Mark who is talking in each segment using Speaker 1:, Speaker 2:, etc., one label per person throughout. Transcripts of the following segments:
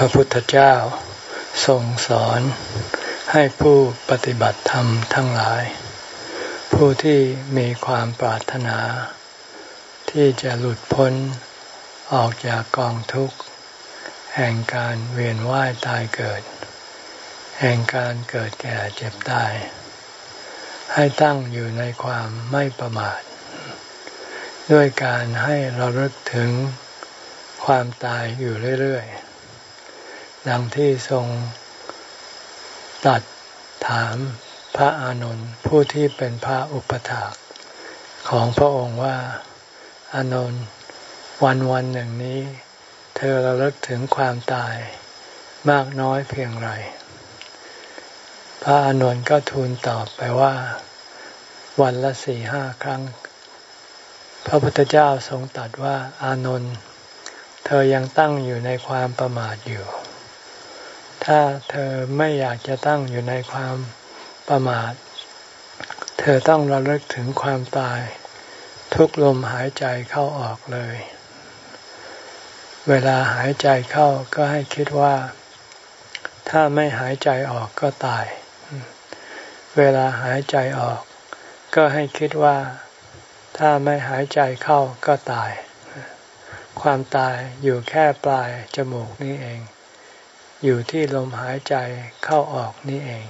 Speaker 1: พระพุทธเจ้าทรงสอนให้ผู้ปฏิบัติธรรมทั้งหลาย ผู้ที่มีความปรารถนา ที่จะหลุดพ้นออกจากกองทุกข์ แห่งการเวียนว่ายตายเกิด แห่งการเกิดแก่เจ็บตาย ให้ตั้งอยู่ในความไม่ประมาท ด้วยการให้เราลึกถึงความตายอยู่เรื่อยๆ ดังที่ทรงตัดถามพระอานนท์ผู้ที่เป็นพระอุปถากของพระองค์ว่าอานนท์วันวันหนึ่งนี้ เธอระลึกถึงความตายมากน้อยเพียงไร พระอานนท์ก็ทูลตอบไปว่า วันละสี่ห้าครั้ง พระพุทธเจ้าทรงตรัสว่าอานนท์เธอยังตั้งอยู่ในความประมาทอยู่ ถ้าเธอไม่อยากจะตั้งอยู่ในความประมาท เธอต้องระลึกถึงความตาย ทุกลมหายใจเข้าออกเลย เวลาหายใจเข้าก็ให้คิดว่า ถ้าไม่หายใจออกก็ตาย เวลาหายใจออก ก็ให้คิดว่า ถ้าไม่หายใจเข้าก็ตาย ความตายอยู่แค่ปลายจมูกนี่เอง อยู่ที่ลมหายใจเข้าออกนี่เอง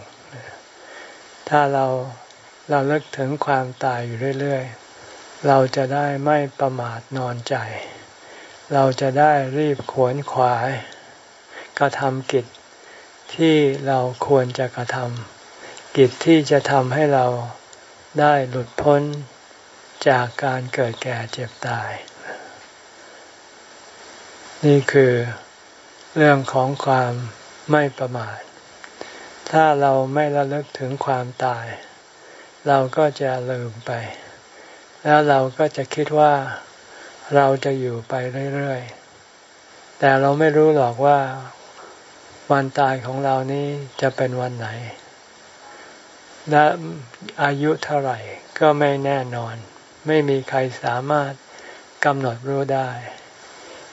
Speaker 1: ถ้าเราเราเลิกถึงความตายอยู่เรื่อยๆ เราจะได้ไม่ประมาทนอนใจ เราจะได้รีบขวนขวายกระทำกิจที่เราควรจะกระทำกิจที่จะทำให้เราได้หลุดพ้นจากการเกิดแก่เจ็บตาย นี่คือ เรื่องของความไม่ประมาท ถ้าเราไม่ระลึกถึงความตาย เราก็จะลืมไป แล้วเราก็จะคิดว่าเราจะอยู่ไปเรื่อยๆ แต่เราไม่รู้หรอกว่าวันตายของเรานี้จะเป็นวันไหน และอายุเท่าไหร่ก็ไม่แน่นอน ไม่มีใครสามารถกำหนดรู้ได้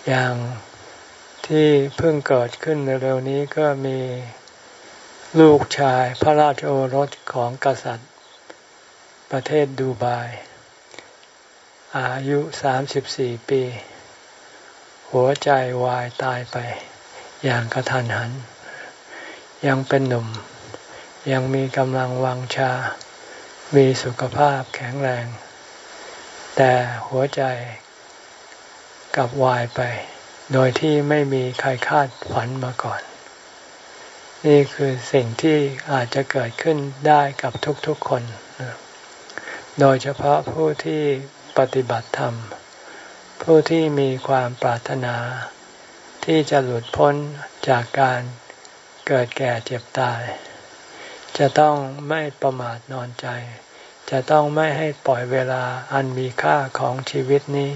Speaker 1: อย่าง ที่เพิ่งเกิดขึ้นเร็วๆนี้ก็มีลูกชายพระราชโอรสของกษัตริย์ ประเทศดูไบอายุสามสิบสี่ปี หัวใจวายตายไป อย่างกระทันหัน ยังเป็นหนุ่ม ยังมีกำลังวังชา มีสุขภาพแข็งแรง แต่หัวใจกับวายไป โดยที่ไม่มีใครคาดฝันมาก่อน นี่คือสิ่งที่อาจจะเกิดขึ้นได้กับทุกๆคน โดยเฉพาะผู้ที่ปฏิบัติธรรม ผู้ที่มีความปรารถนา ที่จะหลุดพ้นจากการเกิดแก่เจ็บตาย จะต้องไม่ประมาทนอนใจ จะต้องไม่ให้ปล่อยเวลาอันมีค่าของชีวิตนี้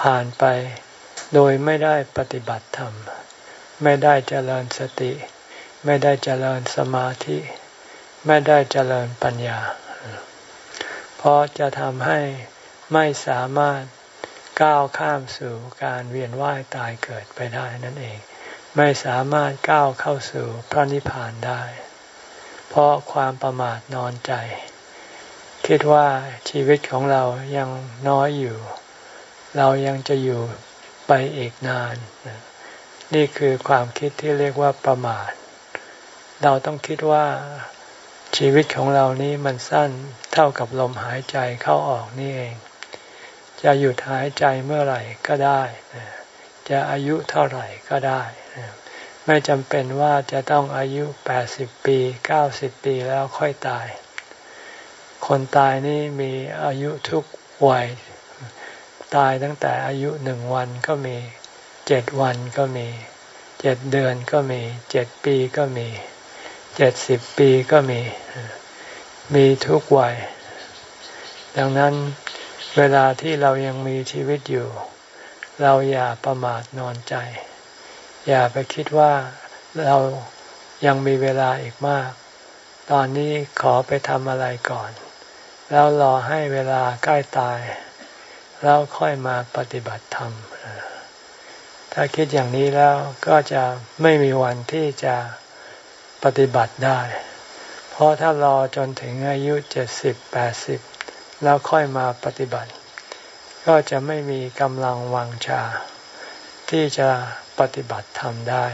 Speaker 1: ผ่านไป โดยไม่ได้ปฏิบัติธรรม ไม่ได้เจริญสติ ไม่ได้เจริญสมาธิ ไม่ได้เจริญปัญญา เพราะจะทำให้ไม่สามารถก้าวข้ามสู่การเวียนว่ายตายเกิดไปได้นั่นเอง ไม่สามารถก้าวเข้าสู่พระนิพพานได้ เพราะความประมาทนอนใจ คิดว่าชีวิตของเรายังน้อยอยู่ เรายังจะอยู่ ไปอีกนาน นี่คือความคิดที่เรียกว่าประมาท เราต้องคิดว่าชีวิตของเรานี้มันสั้นเท่ากับลมหายใจเข้าออกนี่เอง จะหยุดหายใจเมื่อไหร่ก็ได้ จะอายุเท่าไหร่ก็ได้ ไม่จำเป็นว่าจะต้องอายุแปดสิบปีเก้าสิบปีแล้วค่อยตาย คนตายนี่มีอายุทุกวัย ตายตั้งแต่อายุหนึ่งวันก็มีเจ็ดวันก็มีเจ็ดเดือนก็มีเจ็ดปีก็มีเจ็ดสิบปีก็มี มีทุกวัย ดังนั้นเวลาที่เรายังมีชีวิตอยู่ เราอย่าประมาทนอนใจ อย่าไปคิดว่าเรายังมีเวลาอีกมาก ตอนนี้ขอไปทำอะไรก่อน แล้วรอให้เวลาใกล้ตาย แล้วค่อยมาปฏิบัติธรรม ถ้าคิดอย่างนี้แล้วก็จะไม่มีวันที่จะปฏิบัติได้ เพราะถ้ารอจนถึงอายุเจ็ดสิบแปดสิบแล้วค่อยมาปฏิบัติ ก็จะไม่มีกำลังวังชา ที่จะปฏิบัติทำได้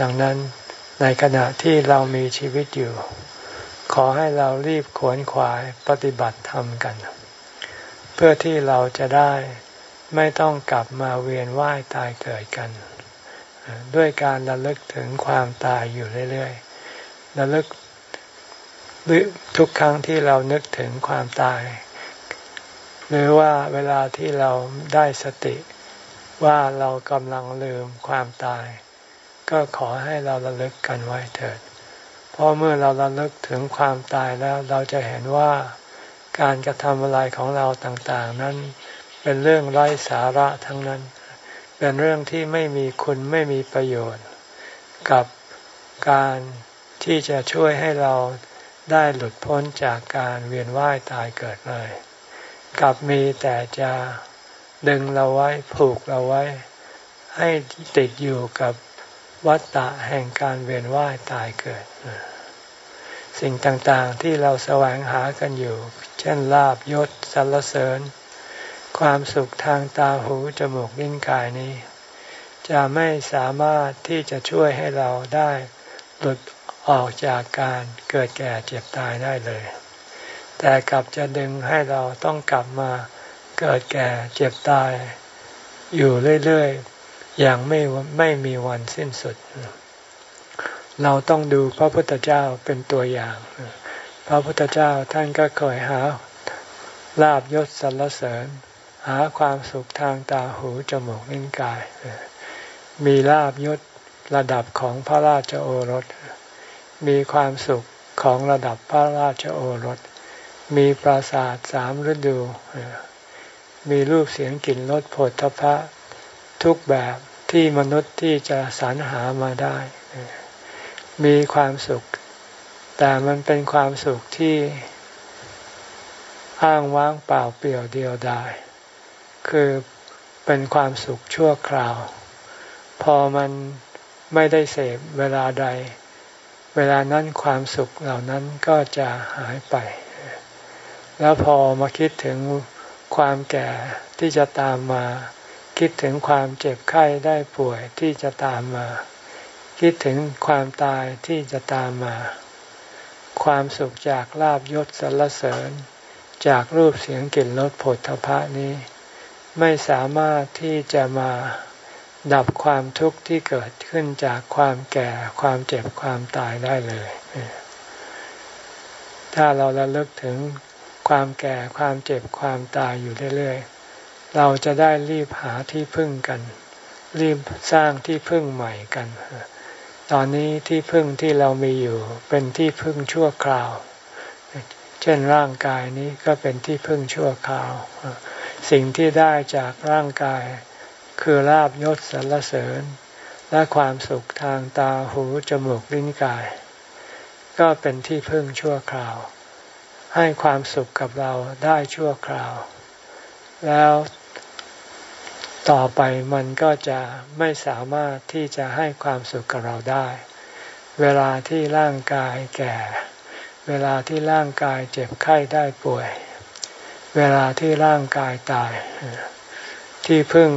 Speaker 1: ดังนั้นในขณะที่เรามีชีวิตอยู่ ขอให้เรารีบขวนขวายปฏิบัติธรรมกัน เพื่อที่เราจะได้ไม่ต้องกลับมาเวียนว่ายตายเกิดกัน ด้วยการระลึกถึงความตายอยู่เรื่อยๆระลึกทุกครั้งที่เรานึกถึงความตาย หรือว่าเวลาที่เราได้สติว่าเรากำลังลืมความตาย ก็ขอให้เราระลึกกันไว้เถิด เพราะเมื่อเราระลึกถึงความตายแล้วเราจะเห็นว่า การกระทำอะไรของเราต่างๆ นั้นเป็นเรื่องไร้สาระทั้งนั้น เป็นเรื่องที่ไม่มีคุณไม่มีประโยชน์ กับการที่จะช่วยให้เราได้หลุดพ้นจากการเวียนว่ายตายเกิดเลย กับมีแต่จะดึงเราไว้ผูกเราไว้ ให้ติดอยู่กับวัฏฏะแห่งการเวียนว่ายตายเกิด สิ่งต่างๆที่เราแสวงหากันอยู่ ช่นลาบยศสรรเสริญ ความสุขทางตาหูจมูกลิ้นกายนี้ จะไม่สามารถที่จะช่วยให้เราได้หลุดออกจากการเกิดแก่เจ็บตายได้เลย แต่กลับจะดึงให้เราต้องกลับมาเกิดแก่เจ็บตาย อยู่เรื่อยๆ อย่างไม่ไม่มีวันสิ้นสุด เราต้องดูพระพุทธเจ้าเป็นตัวอย่าง พระพุทธเจ้าท่านก็เคยหาลาบยศสรรเสริญ หาความสุขทางตาหูจมูกลิ้นกาย มีลาบยศระดับของพระราชโอรส มีความสุขของระดับพระราชโอรส มีปราสาทสามฤดู มีรูปเสียงกลิ่นรสผลทพะทุกแบบที่มนุษย์ที่จะสรรหามาได้ มีความสุข แต่มันเป็นความสุขที่อ้างว้างเปล่าเปลี่ยวเดียวดาย คือเป็นความสุขชั่วคราว พอมันไม่ได้เสพเวลาใด เวลานั้นความสุขเหล่านั้นก็จะหายไป แล้วพอมาคิดถึงความแก่ที่จะตามมา คิดถึงความเจ็บไข้ได้ป่วยที่จะตามมา คิดถึงความตายที่จะตามมา ความสุขจากลาบยศสรรเสริญ จากรูปเสียงกลิ่นรสผลทพะนี้ ไม่สามารถที่จะมาดับความทุกข์ที่เกิดขึ้นจากความแก่ความเจ็บความตายได้เลย ถ้าเราระลึกถึงความแก่ความเจ็บความตายอยู่เรื่อยๆ เราจะได้รีบหาที่พึ่งกัน รีบสร้างที่พึ่งใหม่กัน ตอนนี้ที่พึ่งที่เรามีอยู่ เป็นที่พึ่งชั่วคราว เช่นร่างกายนี้ก็เป็นที่พึ่งชั่วคราว สิ่งที่ได้จากร่างกาย คือลาบยศสรรเสริญ และความสุขทางตาหูจมูกลิ้นกาย ก็เป็นที่พึ่งชั่วคราว ให้ความสุขกับเราได้ชั่วคราว แล้ว ต่อไปมันก็จะไม่สามารถที่จะให้ความสุขกับเราได้ เวลาที่ร่างกายแก่ เวลาที่ร่างกายเจ็บไข้ได้ป่วย เวลาที่ร่างกายตาย ที่พึ่ง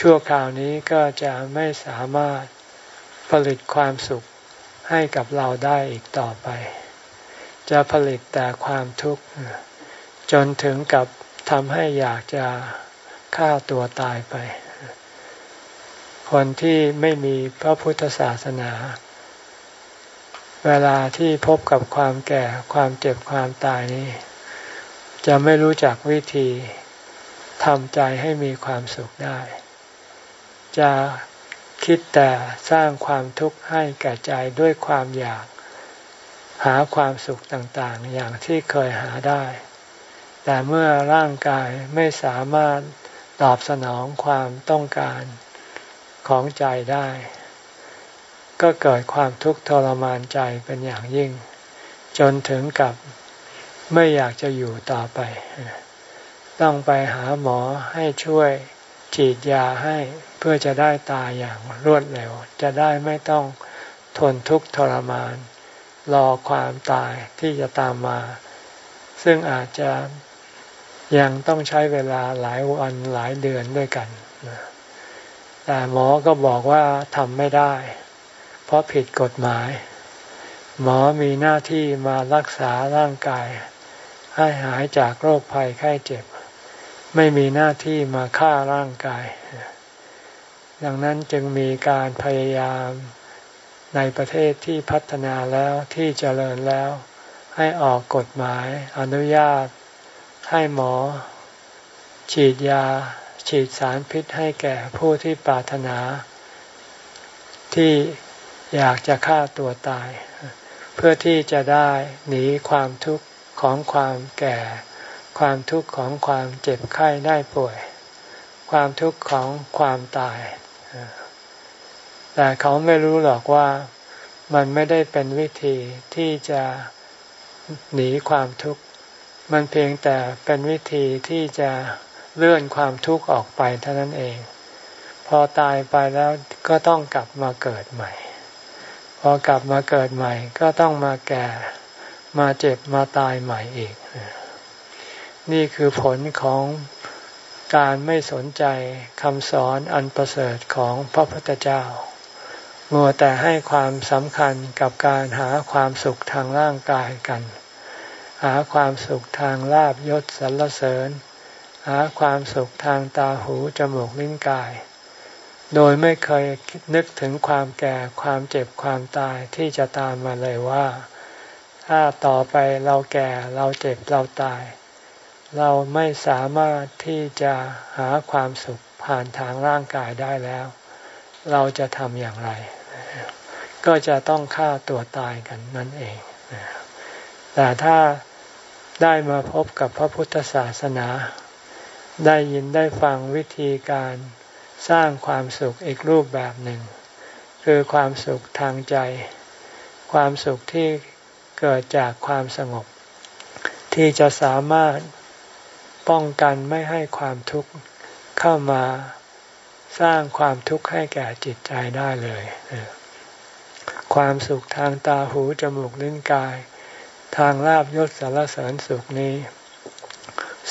Speaker 1: ชั่วคราวนี้ก็จะไม่สามารถผลิตความสุขให้กับเราได้อีกต่อไป จะผลิตแต่ความทุกข์จนถึงกับทำให้อยากจะ ฆ่าตัวตายไป คนที่ไม่มีพระพุทธศาสนา เวลาที่พบกับความแก่ความเจ็บความตายนี้ จะไม่รู้จักวิธีทำใจให้มีความสุขได้ จะคิดแต่สร้างความทุกข์ให้แก่ใจด้วยความอยากหาความสุขต่างๆ อย่างที่เคยหาได้ แต่เมื่อร่างกายไม่สามารถ ตอบสนองความต้องการของใจได้ ก็เกิดความทุกข์ทรมานใจเป็นอย่างยิ่ง จนถึงกับไม่อยากจะอยู่ต่อไป ต้องไปหาหมอให้ช่วยฉีดยาให้เพื่อจะได้ตายอย่างรวดเร็ว จะได้ไม่ต้องทนทุกข์ทรมาน รอความตายที่จะตามมา ซึ่งอาจจะ ยังต้องใช้เวลาหลายวันหลายเดือนด้วยกัน แต่หมอก็บอกว่าทำไม่ได้ เพราะผิดกฎหมาย หมอมีหน้าที่มารักษาร่างกาย ให้หายจากโรคภัยไข้เจ็บ ไม่มีหน้าที่มาฆ่าร่างกาย ดังนั้นจึงมีการพยายามในประเทศที่พัฒนาแล้วที่เจริญแล้ว ให้ออกกฎหมายอนุญาต ให้หมอ ฉีดยา ฉีดสารพิษให้แก่ผู้ที่ปรารถนา ที่อยากจะฆ่าตัวตาย เพื่อที่จะได้หนีความทุกข์ของความแก่ ความทุกข์ของความเจ็บไข้ได้ป่วย ความทุกข์ของความตาย แต่เขาไม่รู้หรอกว่ามันไม่ได้เป็นวิธีที่จะหนีความทุกข์ มันเพียงแต่เป็นวิธีที่จะเลื่อนความทุกข์ออกไปเท่านั้นเอง พอตายไปแล้วก็ต้องกลับมาเกิดใหม่ พอกลับมาเกิดใหม่ ก็ต้องมาแก่มาเจ็บมาตายใหม่อีก นี่คือผลของการไม่สนใจคำสอนอันประเสริฐของพระพุทธเจ้า มัวแต่ให้ความสำคัญกับการหาความสุขทางร่างกายกัน หาความสุขทางลาบยศสรรเสริญ หาความสุขทางตาหูจมูกลิ้นกาย โดยไม่เคยนึกถึงความแก่ความเจ็บความตายที่จะตามมาเลยว่า ถ้าต่อไปเราแก่เราเจ็บเราตาย เราไม่สามารถที่จะหาความสุขผ่านทางร่างกายได้แล้ว เราจะทำอย่างไร ก็จะต้องฆ่าตัวตายกันนั่นเองแต่ถ้า ได้มาพบกับพระพุทธศาสนา ได้ยินได้ฟังวิธีการสร้างความสุขอีกรูปแบบหนึ่ง คือความสุขทางใจ ความสุขที่เกิดจากความสงบ ที่จะสามารถป้องกันไม่ให้ความทุกข์เข้ามาสร้างความทุกข์ให้แก่จิตใจได้เลย ความสุขทางตาหูจมูกลิ้นกาย ทางลาบยศสารเสริญสุขนี้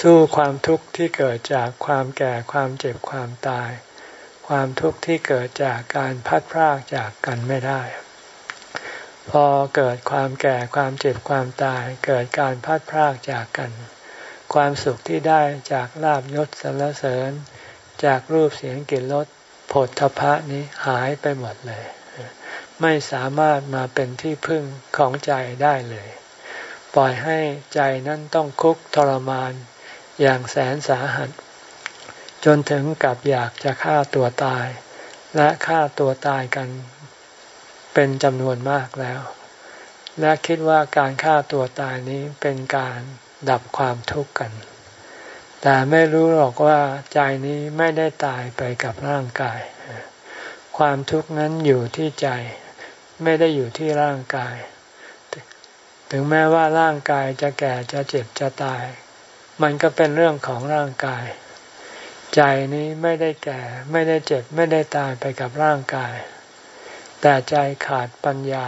Speaker 1: สู้ความทุกข์ที่เกิดจากความแก่ความเจ็บความตาย ความทุกข์ที่เกิดจากการพัดพรากจากกันไม่ได้ พอเกิดความแก่ความเจ็บความตาย เกิดการพัดพรากจากกัน ความสุขที่ได้จากลาบยศสารเสริญ จากรูปเสียงกลิ่นรสผลทพะนี้หายไปหมดเลย ไม่สามารถมาเป็นที่พึ่งของใจได้เลย ปล่อยให้ใจนั้นต้องคุกทรมาน อย่างแสนสาหัส จนถึงกับอยากจะฆ่าตัวตาย และฆ่าตัวตายกัน เป็นจำนวนมากแล้ว และคิดว่าการฆ่าตัวตายนี้เป็นการดับความทุกข์กัน แต่ไม่รู้หรอกว่าใจนี้ไม่ได้ตายไปกับร่างกาย ความทุกข์นั้นอยู่ที่ใจ ไม่ได้อยู่ที่ร่างกาย ถึงแม้ว่าร่างกายจะแก่จะเจ็บจะตาย มันก็เป็นเรื่องของร่างกาย ใจนี้ไม่ได้แก่ไม่ได้เจ็บไม่ได้ตายไปกับร่างกาย แต่ใจขาดปัญญา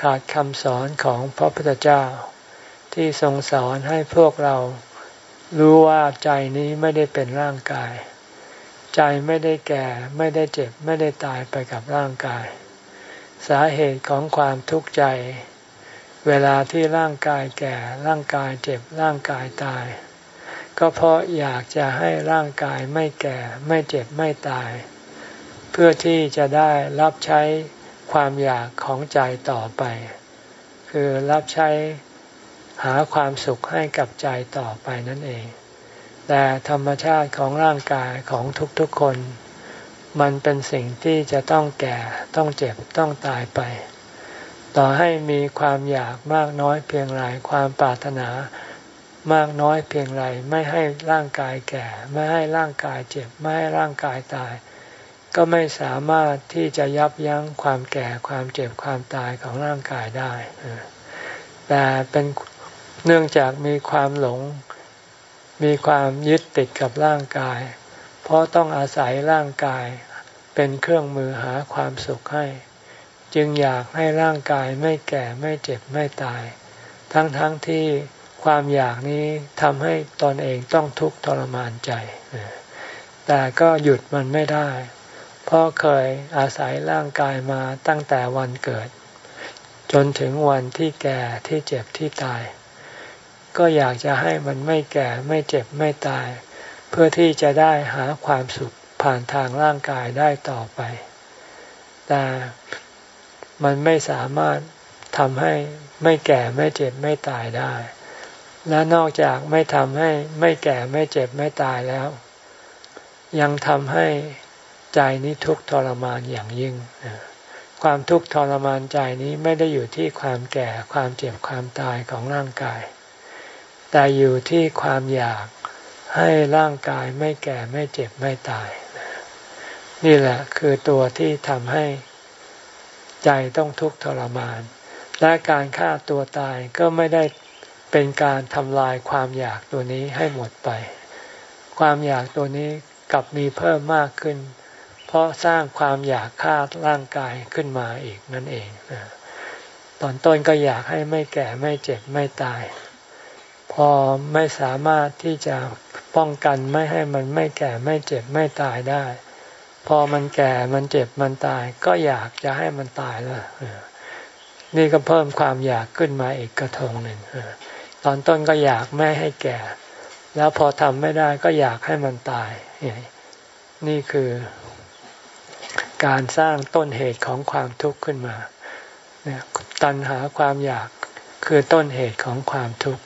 Speaker 1: ขาดคำสอนของพระพุทธเจ้า ที่ทรงสอนให้พวกเรารู้ว่าใจนี้ไม่ได้เป็นร่างกาย ใจไม่ได้แก่ไม่ได้เจ็บไม่ได้ตายไปกับร่างกาย สาเหตุของความทุกข์ใจ เวลาที่ร่างกายแก่ ร่างกายเจ็บ ร่างกายตาย ก็เพราะอยากจะให้ร่างกายไม่แก่ ไม่เจ็บ ไม่ตาย เพื่อที่จะได้รับใช้ความอยากของใจต่อไป คือรับใช้หาความสุขให้กับใจต่อไปนั่นเอง แต่ธรรมชาติของร่างกายของทุกๆคน มันเป็นสิ่งที่จะต้องแก่ ต้องเจ็บ ต้องตายไป ต่อให้มีความอยากมากน้อยเพียงไรความปรารถนามากน้อยเพียงไรไม่ให้ร่างกายแก่ ไม่ให้ร่างกายเจ็บ ไม่ให้ร่างกายตาย ก็ไม่สามารถที่จะยับยั้งความแก่ความเจ็บความตายของร่างกายได้ แต่เป็นเนื่องจากมีความหลง มีความยึดติดกับร่างกาย เพราะต้องอาศัยร่างกายเป็นเครื่องมือหาความสุขให้ จึงอยากให้ร่างกายไม่แก่ไม่เจ็บไม่ตาย ทั้งๆทที่ความอยากนี้ทำให้ตนเองต้องทุกข์ทรมานใจ แต่ก็หยุดมันไม่ได้ เพราะเคยอาศัยร่างกายมาตั้งแต่วันเกิด จนถึงวันที่แก่ที่เจ็บที่ตาย ก็อยากจะให้มันไม่แก่ไม่เจ็บไม่ตาย เพื่อที่จะได้หาความสุขผ่านทางร่างกายได้ต่อไป แต่ มันไม่สามารถทำให้ไม่แก่ไม่เจ็บไม่ตายได้ และนอกจากไม่ทำให้ไม่แก่ไม่เจ็บไม่ตายแล้ว ยังทำให้ใจนี้ทุกข์ทรมานอย่างยิ่ง ความทุกข์ทรมานใจนี้ไม่ได้อยู่ที่ความแก่ความเจ็บความตายของร่างกาย แต่อยู่ที่ความอยากให้ร่างกายไม่แก่ไม่เจ็บไม่ตาย นี่แหละคือตัวที่ทำให้ ใจต้องทุกข์ทรมาน และการฆ่าตัวตายก็ไม่ได้เป็นการทำลายความอยากตัวนี้ให้หมดไป ความอยากตัวนี้กลับมีเพิ่มมากขึ้น เพราะสร้างความอยากฆ่าร่างกายขึ้นมาอีกนั่นเองตอนต้นก็อยากให้ไม่แก่ไม่เจ็บไม่ตาย พอไม่สามารถที่จะป้องกันไม่ให้มันไม่แก่ไม่เจ็บไม่ตายได้ พอมันแก่มันเจ็บมันตาย ก็อยากจะให้มันตายแล้วนี่ก็เพิ่มความอยากขึ้นมาอีกกระทงหนึ่งตอนต้นก็อยากไม่ให้แก่ แล้วพอทำไม่ได้ก็อยากให้มันตาย นี่คือ การสร้างต้นเหตุของความทุกข์ขึ้นมาตัณหาความอยากคือต้นเหตุของความทุกข์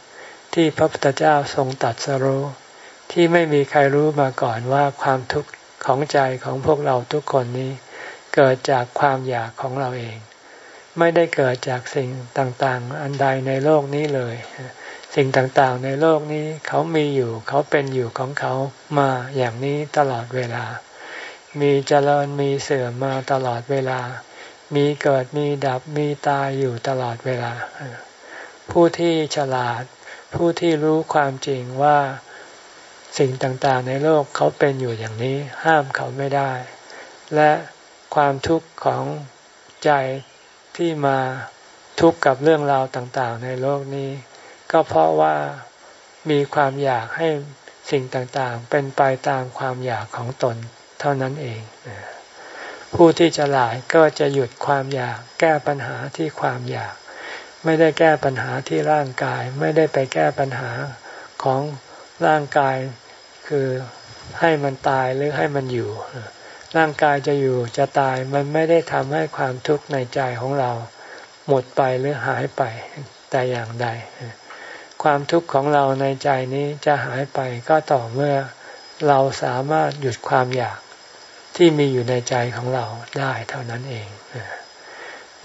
Speaker 1: ที่พระพุทธเจ้าทรงตัดสรู้ที่ไม่มีใครรู้มาก่อนว่าความทุกข์ ของใจของพวกเราทุกคนนี้ เกิดจากความอยากของเราเอง ไม่ได้เกิดจากสิ่งต่างๆ อันใดในโลกนี้เลย สิ่งต่างๆ ในโลกนี้เขามีอยู่เขาเป็นอยู่ของเขามาอย่างนี้ตลอดเวลา มีเจริญมีเสื่อมมาตลอดเวลา มีเกิดมีดับมีตายอยู่ตลอดเวลา ผู้ที่ฉลาด ผู้ที่รู้ความจริงว่า สิ่งต่างๆ ในโลกเขาเป็นอยู่อย่างนี้ห้ามเขาไม่ได้ และความทุกข์ของใจที่มาทุกข์กับเรื่องราวต่างๆ ในโลกนี้ ก็เพราะว่ามีความอยากให้สิ่งต่างๆ เป็นไปตามความอยากของตนเท่านั้นเอง ผู้ที่จะหลายก็จะหยุดความอยากแก้ปัญหาที่ความอยาก ไม่ได้แก้ปัญหาที่ร่างกาย ไม่ได้ไปแก้ปัญหาของ ร่างกายคือให้มันตายหรือให้มันอยู่ ร่างกายจะอยู่จะตายมันไม่ได้ทำให้ความทุกข์ในใจของเรา หมดไปหรือหายไปแต่อย่างใด ความทุกข์ของเราในใจนี้จะหายไปก็ต่อเมื่อเราสามารถหยุดความอยากที่มีอยู่ในใจของเราได้เท่านั้นเอง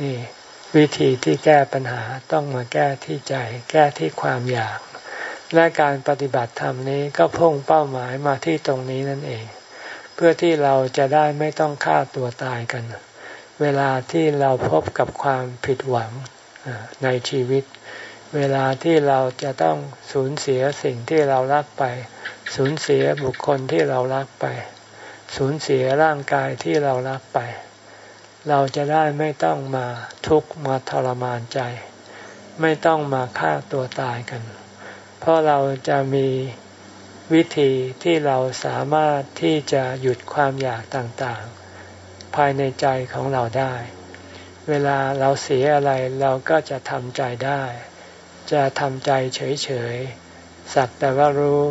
Speaker 1: นี่วิธีที่แก้ปัญหาต้องมาแก้ที่ใจ แก้ที่ความอยาก และการปฏิบัติธรรมนี้ก็พุ่งเป้าหมายมาที่ตรงนี้นั่นเอง เพื่อที่เราจะได้ไม่ต้องฆ่าตัวตายกัน เวลาที่เราพบกับความผิดหวังในชีวิต เวลาที่เราจะต้องสูญเสียสิ่งที่เรารักไป สูญเสียบุคคลที่เรารักไป สูญเสียร่างกายที่เรารักไป เราจะได้ไม่ต้องมาทุกข์มาทรมานใจ ไม่ต้องมาฆ่าตัวตายกัน เพราะเราจะมีวิธีที่เราสามารถที่จะหยุดความอยากต่างๆ ภายในใจของเราได้ เวลาเราเสียอะไรเราก็จะทำใจได้ จะทำใจเฉยๆ สักแต่ว่ารู้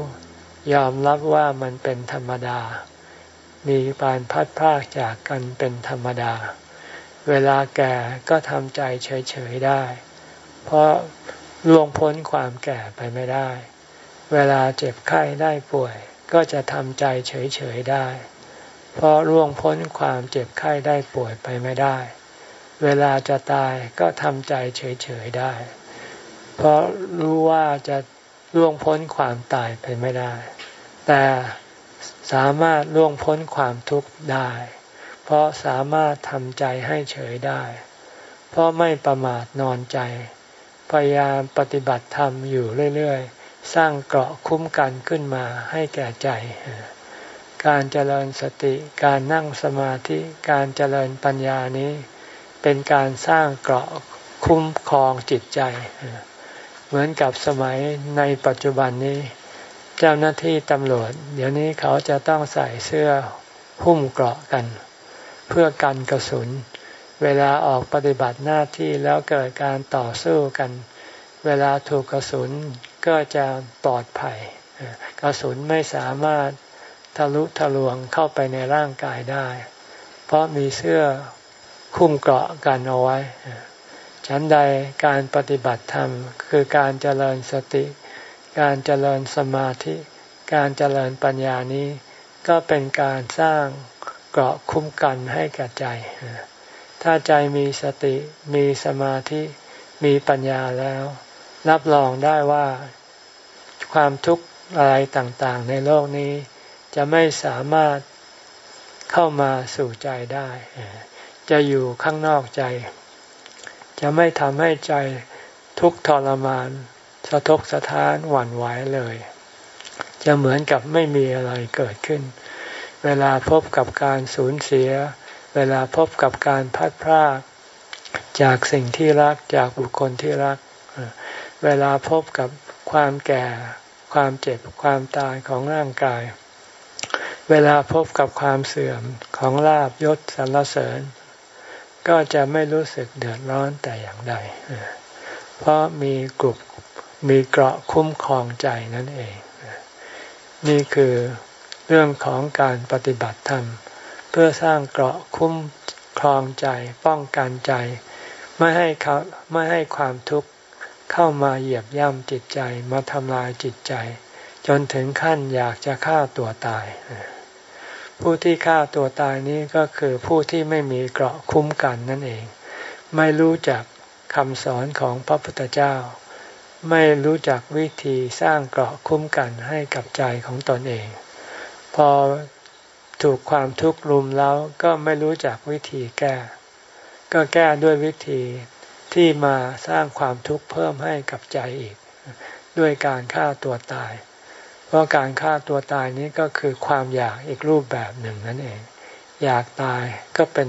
Speaker 1: ยอมรับว่ามันเป็นธรรมดา มีปานพัดพากจากกันเป็นธรรมดา เวลาแก่ก็ทำใจเฉยๆได้ เพราะ ล่วงพ้นความแก่ไปไม่ได้ เวลาเจ็บไข้ได้ป่วย ก็จะทำใจเฉยๆได้ เพราะล่วงพ้นความเจ็บไข้ได้ป่วยไปไม่ได้ เวลาจะตายก็ทำใจเฉยๆได้ เพราะรู้ว่าจะล่วงพ้นความตายไปไม่ได้ แต่สามารถล่วงพ้นความทุกข์ได้ เพราะสามารถทำใจให้เฉยได้ เพราะไม่ประมาทนอนใจ พยายามปฏิบัติธรรมอยู่เรื่อยๆ สร้างเกราะคุ้มกันขึ้นมาให้แก่ใจ การเจริญสติ การนั่งสมาธิ การเจริญปัญญานี้ เป็นการสร้างเกราะคุ้มครองจิตใจ เหมือนกับสมัยในปัจจุบันนี้ เจ้าหน้าที่ตำรวจ เดี๋ยวนี้เขาจะต้องใส่เสื้อหุ้มเกราะกัน เพื่อกันกระสุน เวลาออกปฏิบัติหน้าที่แล้วเกิดการต่อสู้กัน เวลาถูกกระสุนก็จะปลอดภัย กระสุนไม่สามารถทะลุทะลวงเข้าไปในร่างกายได้ เพราะมีเสื้อคุ้มเกราะกันเอาไว้ ฉันใดการปฏิบัติธรรมคือการเจริญสติ การเจริญสมาธิ การเจริญปัญญานี้ ก็เป็นการสร้างเกราะคุ้มกันให้กับใจ ถ้าใจมีสติมีสมาธิมีปัญญาแล้ว รับรองได้ว่าความทุกข์อะไรต่างๆ ในโลกนี้ จะไม่สามารถเข้ามาสู่ใจได้ จะอยู่ข้างนอกใจ จะไม่ทำให้ใจทุกทรมาน สะทกสะท้านหวั่นไหวเลย จะเหมือนกับไม่มีอะไรเกิดขึ้น เวลาพบกับการสูญเสีย เวลาพบกับการพัดพรากจากสิ่งที่รักจากบุคคลที่รัก เวลาพบกับความแก่ ความเจ็บความตายของร่างกาย เวลาพบกับความเสื่อมของลาบยศสรรเสริญ ก็จะไม่รู้สึกเดือดร้อนแต่อย่างใด เพราะมีกลุ่มมีเกราะคุ้มครองใจนั่นเอง นี่คือเรื่องของการปฏิบัติธรรม เพื่อสร้างเกราะคุ้มครองใจป้องกันใจ ไม่ให้เขาไม่ให้ความทุกข์เข้ามาเหยียบย่ำจิตใจมาทำลายจิตใจ จนถึงขั้นอยากจะฆ่าตัวตาย ผู้ที่ฆ่าตัวตายนี้ก็คือผู้ที่ไม่มีเกราะคุ้มกันนั่นเอง ไม่รู้จักคำสอนของพระพุทธเจ้า ไม่รู้จักวิธีสร้างเกราะคุ้มกันให้กับใจของตนเอง พอ ถูกความทุกข์รุมแล้วก็ไม่รู้จักวิธีแก้ ก็แก้ด้วยวิธีที่มาสร้างความทุกข์เพิ่มให้กับใจอีก ด้วยการฆ่าตัวตาย เพราะการฆ่าตัวตายนี้ก็คือความอยากอีกรูปแบบหนึ่งนั่นเอง อยากตายก็เป็น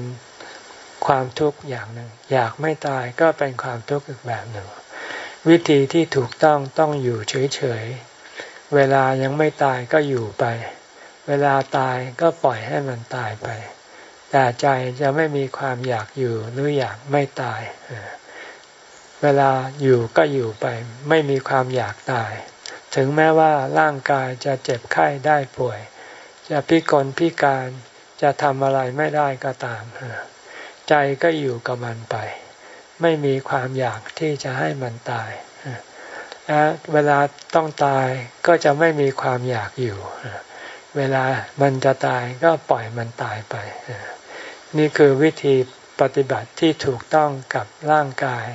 Speaker 1: ความทุกข์อย่างหนึ่ง อยากไม่ตายก็เป็นความทุกข์อีกแบบหนึ่ง วิธีที่ถูกต้องต้องอยู่เฉยๆเวลายังไม่ตายก็อยู่ไป เวลาตายก็ปล่อยให้มันตายไป แต่ใจจะไม่มีความอยากอยู่หรืออยากไม่ตาย เวลาอยู่ก็อยู่ไป ไม่มีความอยากตาย ถึงแม้ว่าร่างกายจะเจ็บไข้ได้ป่วย จะพิกลพิการจะทำอะไรไม่ได้ก็ตาม ใจก็อยู่กับมันไป ไม่มีความอยากที่จะให้มันตายและเวลาต้องตายก็จะไม่มีความอยากอยู่ เวลามันจะตายก็ปล่อยมันตายไป นี่คือวิธีปฏิบัติที่ถูกต้องกับร่างกาย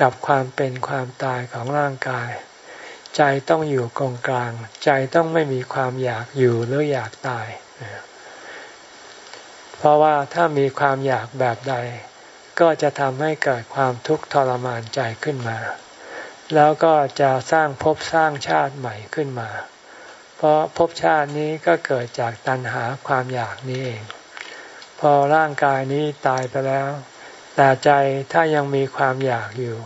Speaker 1: กับความเป็นความตายของร่างกาย ใจต้องอยู่กองกลาง ใจต้องไม่มีความอยากอยู่หรืออยากตาย เพราะว่าถ้ามีความอยากแบบใด ก็จะทำให้เกิดความทุกข์ทรมานใจขึ้นมา แล้วก็จะสร้างภพสร้างชาติใหม่ขึ้นมา เพราะภพชาตินี้ก็เกิดจากตัณหาความอยากนี้เอง พอร่างกายนี้ตายไปแล้ว แต่ใจถ้ายังมีความอยากอยู่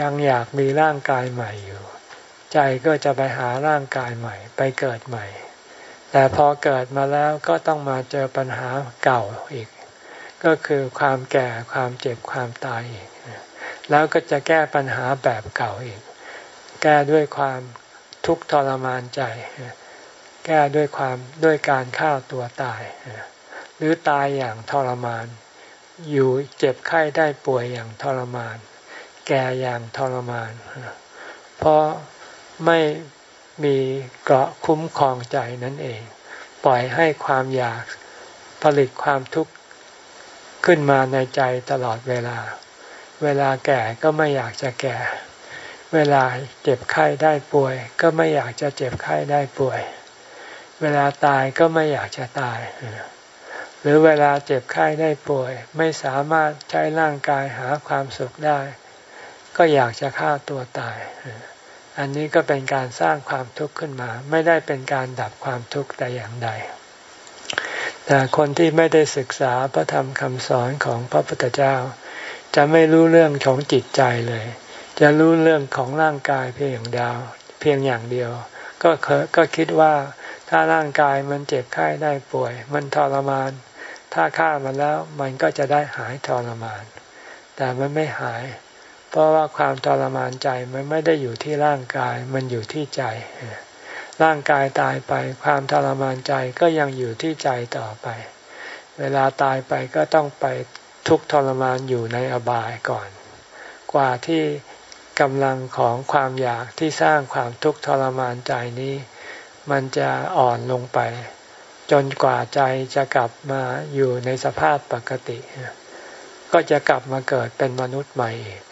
Speaker 1: ยังอยากมีร่างกายใหม่อยู่ ใจก็จะไปหาร่างกายใหม่ ไปเกิดใหม่ แต่พอเกิดมาแล้วก็ต้องมาเจอปัญหาเก่าอีก ก็คือความแก่ความเจ็บความตายอีกแล้วก็จะแก้ปัญหาแบบเก่าอีก แก้ด้วยความ ทุกข์ทรมานใจ แก้ด้วยความด้วยการฆ่าตัวตาย หรือตายอย่างทรมาน อยู่เจ็บไข้ได้ป่วยอย่างทรมาน แก่อย่างทรมาน เพราะไม่มีเกราะคุ้มครองใจนั่นเอง ปล่อยให้ความอยากผลิตความทุกข์ขึ้นมาในใจตลอดเวลา เวลาแก่ก็ไม่อยากจะแก่ เวลาเจ็บไข้ได้ป่วย ก็ไม่อยากจะเจ็บไข้ได้ป่วย เวลาตายก็ไม่อยากจะตาย หรือเวลาเจ็บไข้ได้ป่วย ไม่สามารถใช้ร่างกายหาความสุขได้ ก็อยากจะฆ่าตัวตาย อันนี้ก็เป็นการสร้างความทุกข์ขึ้นมา ไม่ได้เป็นการดับความทุกข์แต่อย่างใดแต่คนที่ไม่ได้ศึกษาพระธรรมคำสอนของพระพุทธเจ้า จะไม่รู้เรื่องของจิตใจเลย จะรู้เรื่องของร่างกายเพียงอย่างเดียวเพียงอย่างเดียว ก็ก็คิดว่าถ้าร่างกายมันเจ็บไข้ได้ป่วย มันทรมาน ถ้าฆ่ามันแล้วมันก็จะได้หายทรมาน แต่มันไม่หาย เพราะว่าความทรมานใจมันไม่ได้อยู่ที่ร่างกายมันอยู่ที่ใจ ร่างกายตายไปความทรมานใจก็ยังอยู่ที่ใจต่อไป เวลาตายไปก็ต้องไปทุกทรมานอยู่ในอบายก่อน กว่าที่ กำลังของความอยากที่สร้างความทุกข์ทรมานใจนี้ มันจะอ่อนลงไป จนกว่าใจจะกลับมาอยู่ในสภาพปกติ ก็จะกลับมาเกิดเป็นมนุษย์ใหม่อีก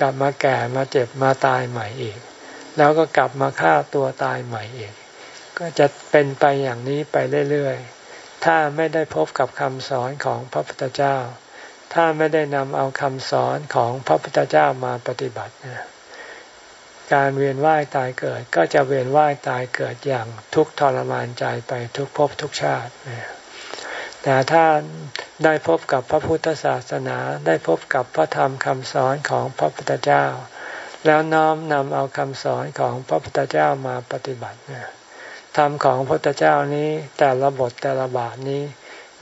Speaker 1: กลับมาแก่มาเจ็บมาตายใหม่อีก แล้วก็กลับมาฆ่าตัวตายใหม่อีก ก็จะเป็นไปอย่างนี้ไปเรื่อยๆถ้าไม่ได้พบกับคำสอนของพระพุทธเจ้า ถ้าไม่ได้นำเอาคำสอนของพระพุทธเจ้ามาปฏิบัติการเวียนว่ายตายเกิด ก็จะเวียนว่ายตายเกิดอย่างทุกทรมานใจไปทุกภพทุกชาติแต่ถ้าได้พบกับพระพุทธศาสนาได้พบกับพระธรรมคำสอนของพระพุทธเจ้า แล้วน้อมนำเอาคำสอนของพระพุทธเจ้ามาปฏิบัติธรรมของพระพุทธเจ้านี้แต่ละบทแต่ละบาทนี้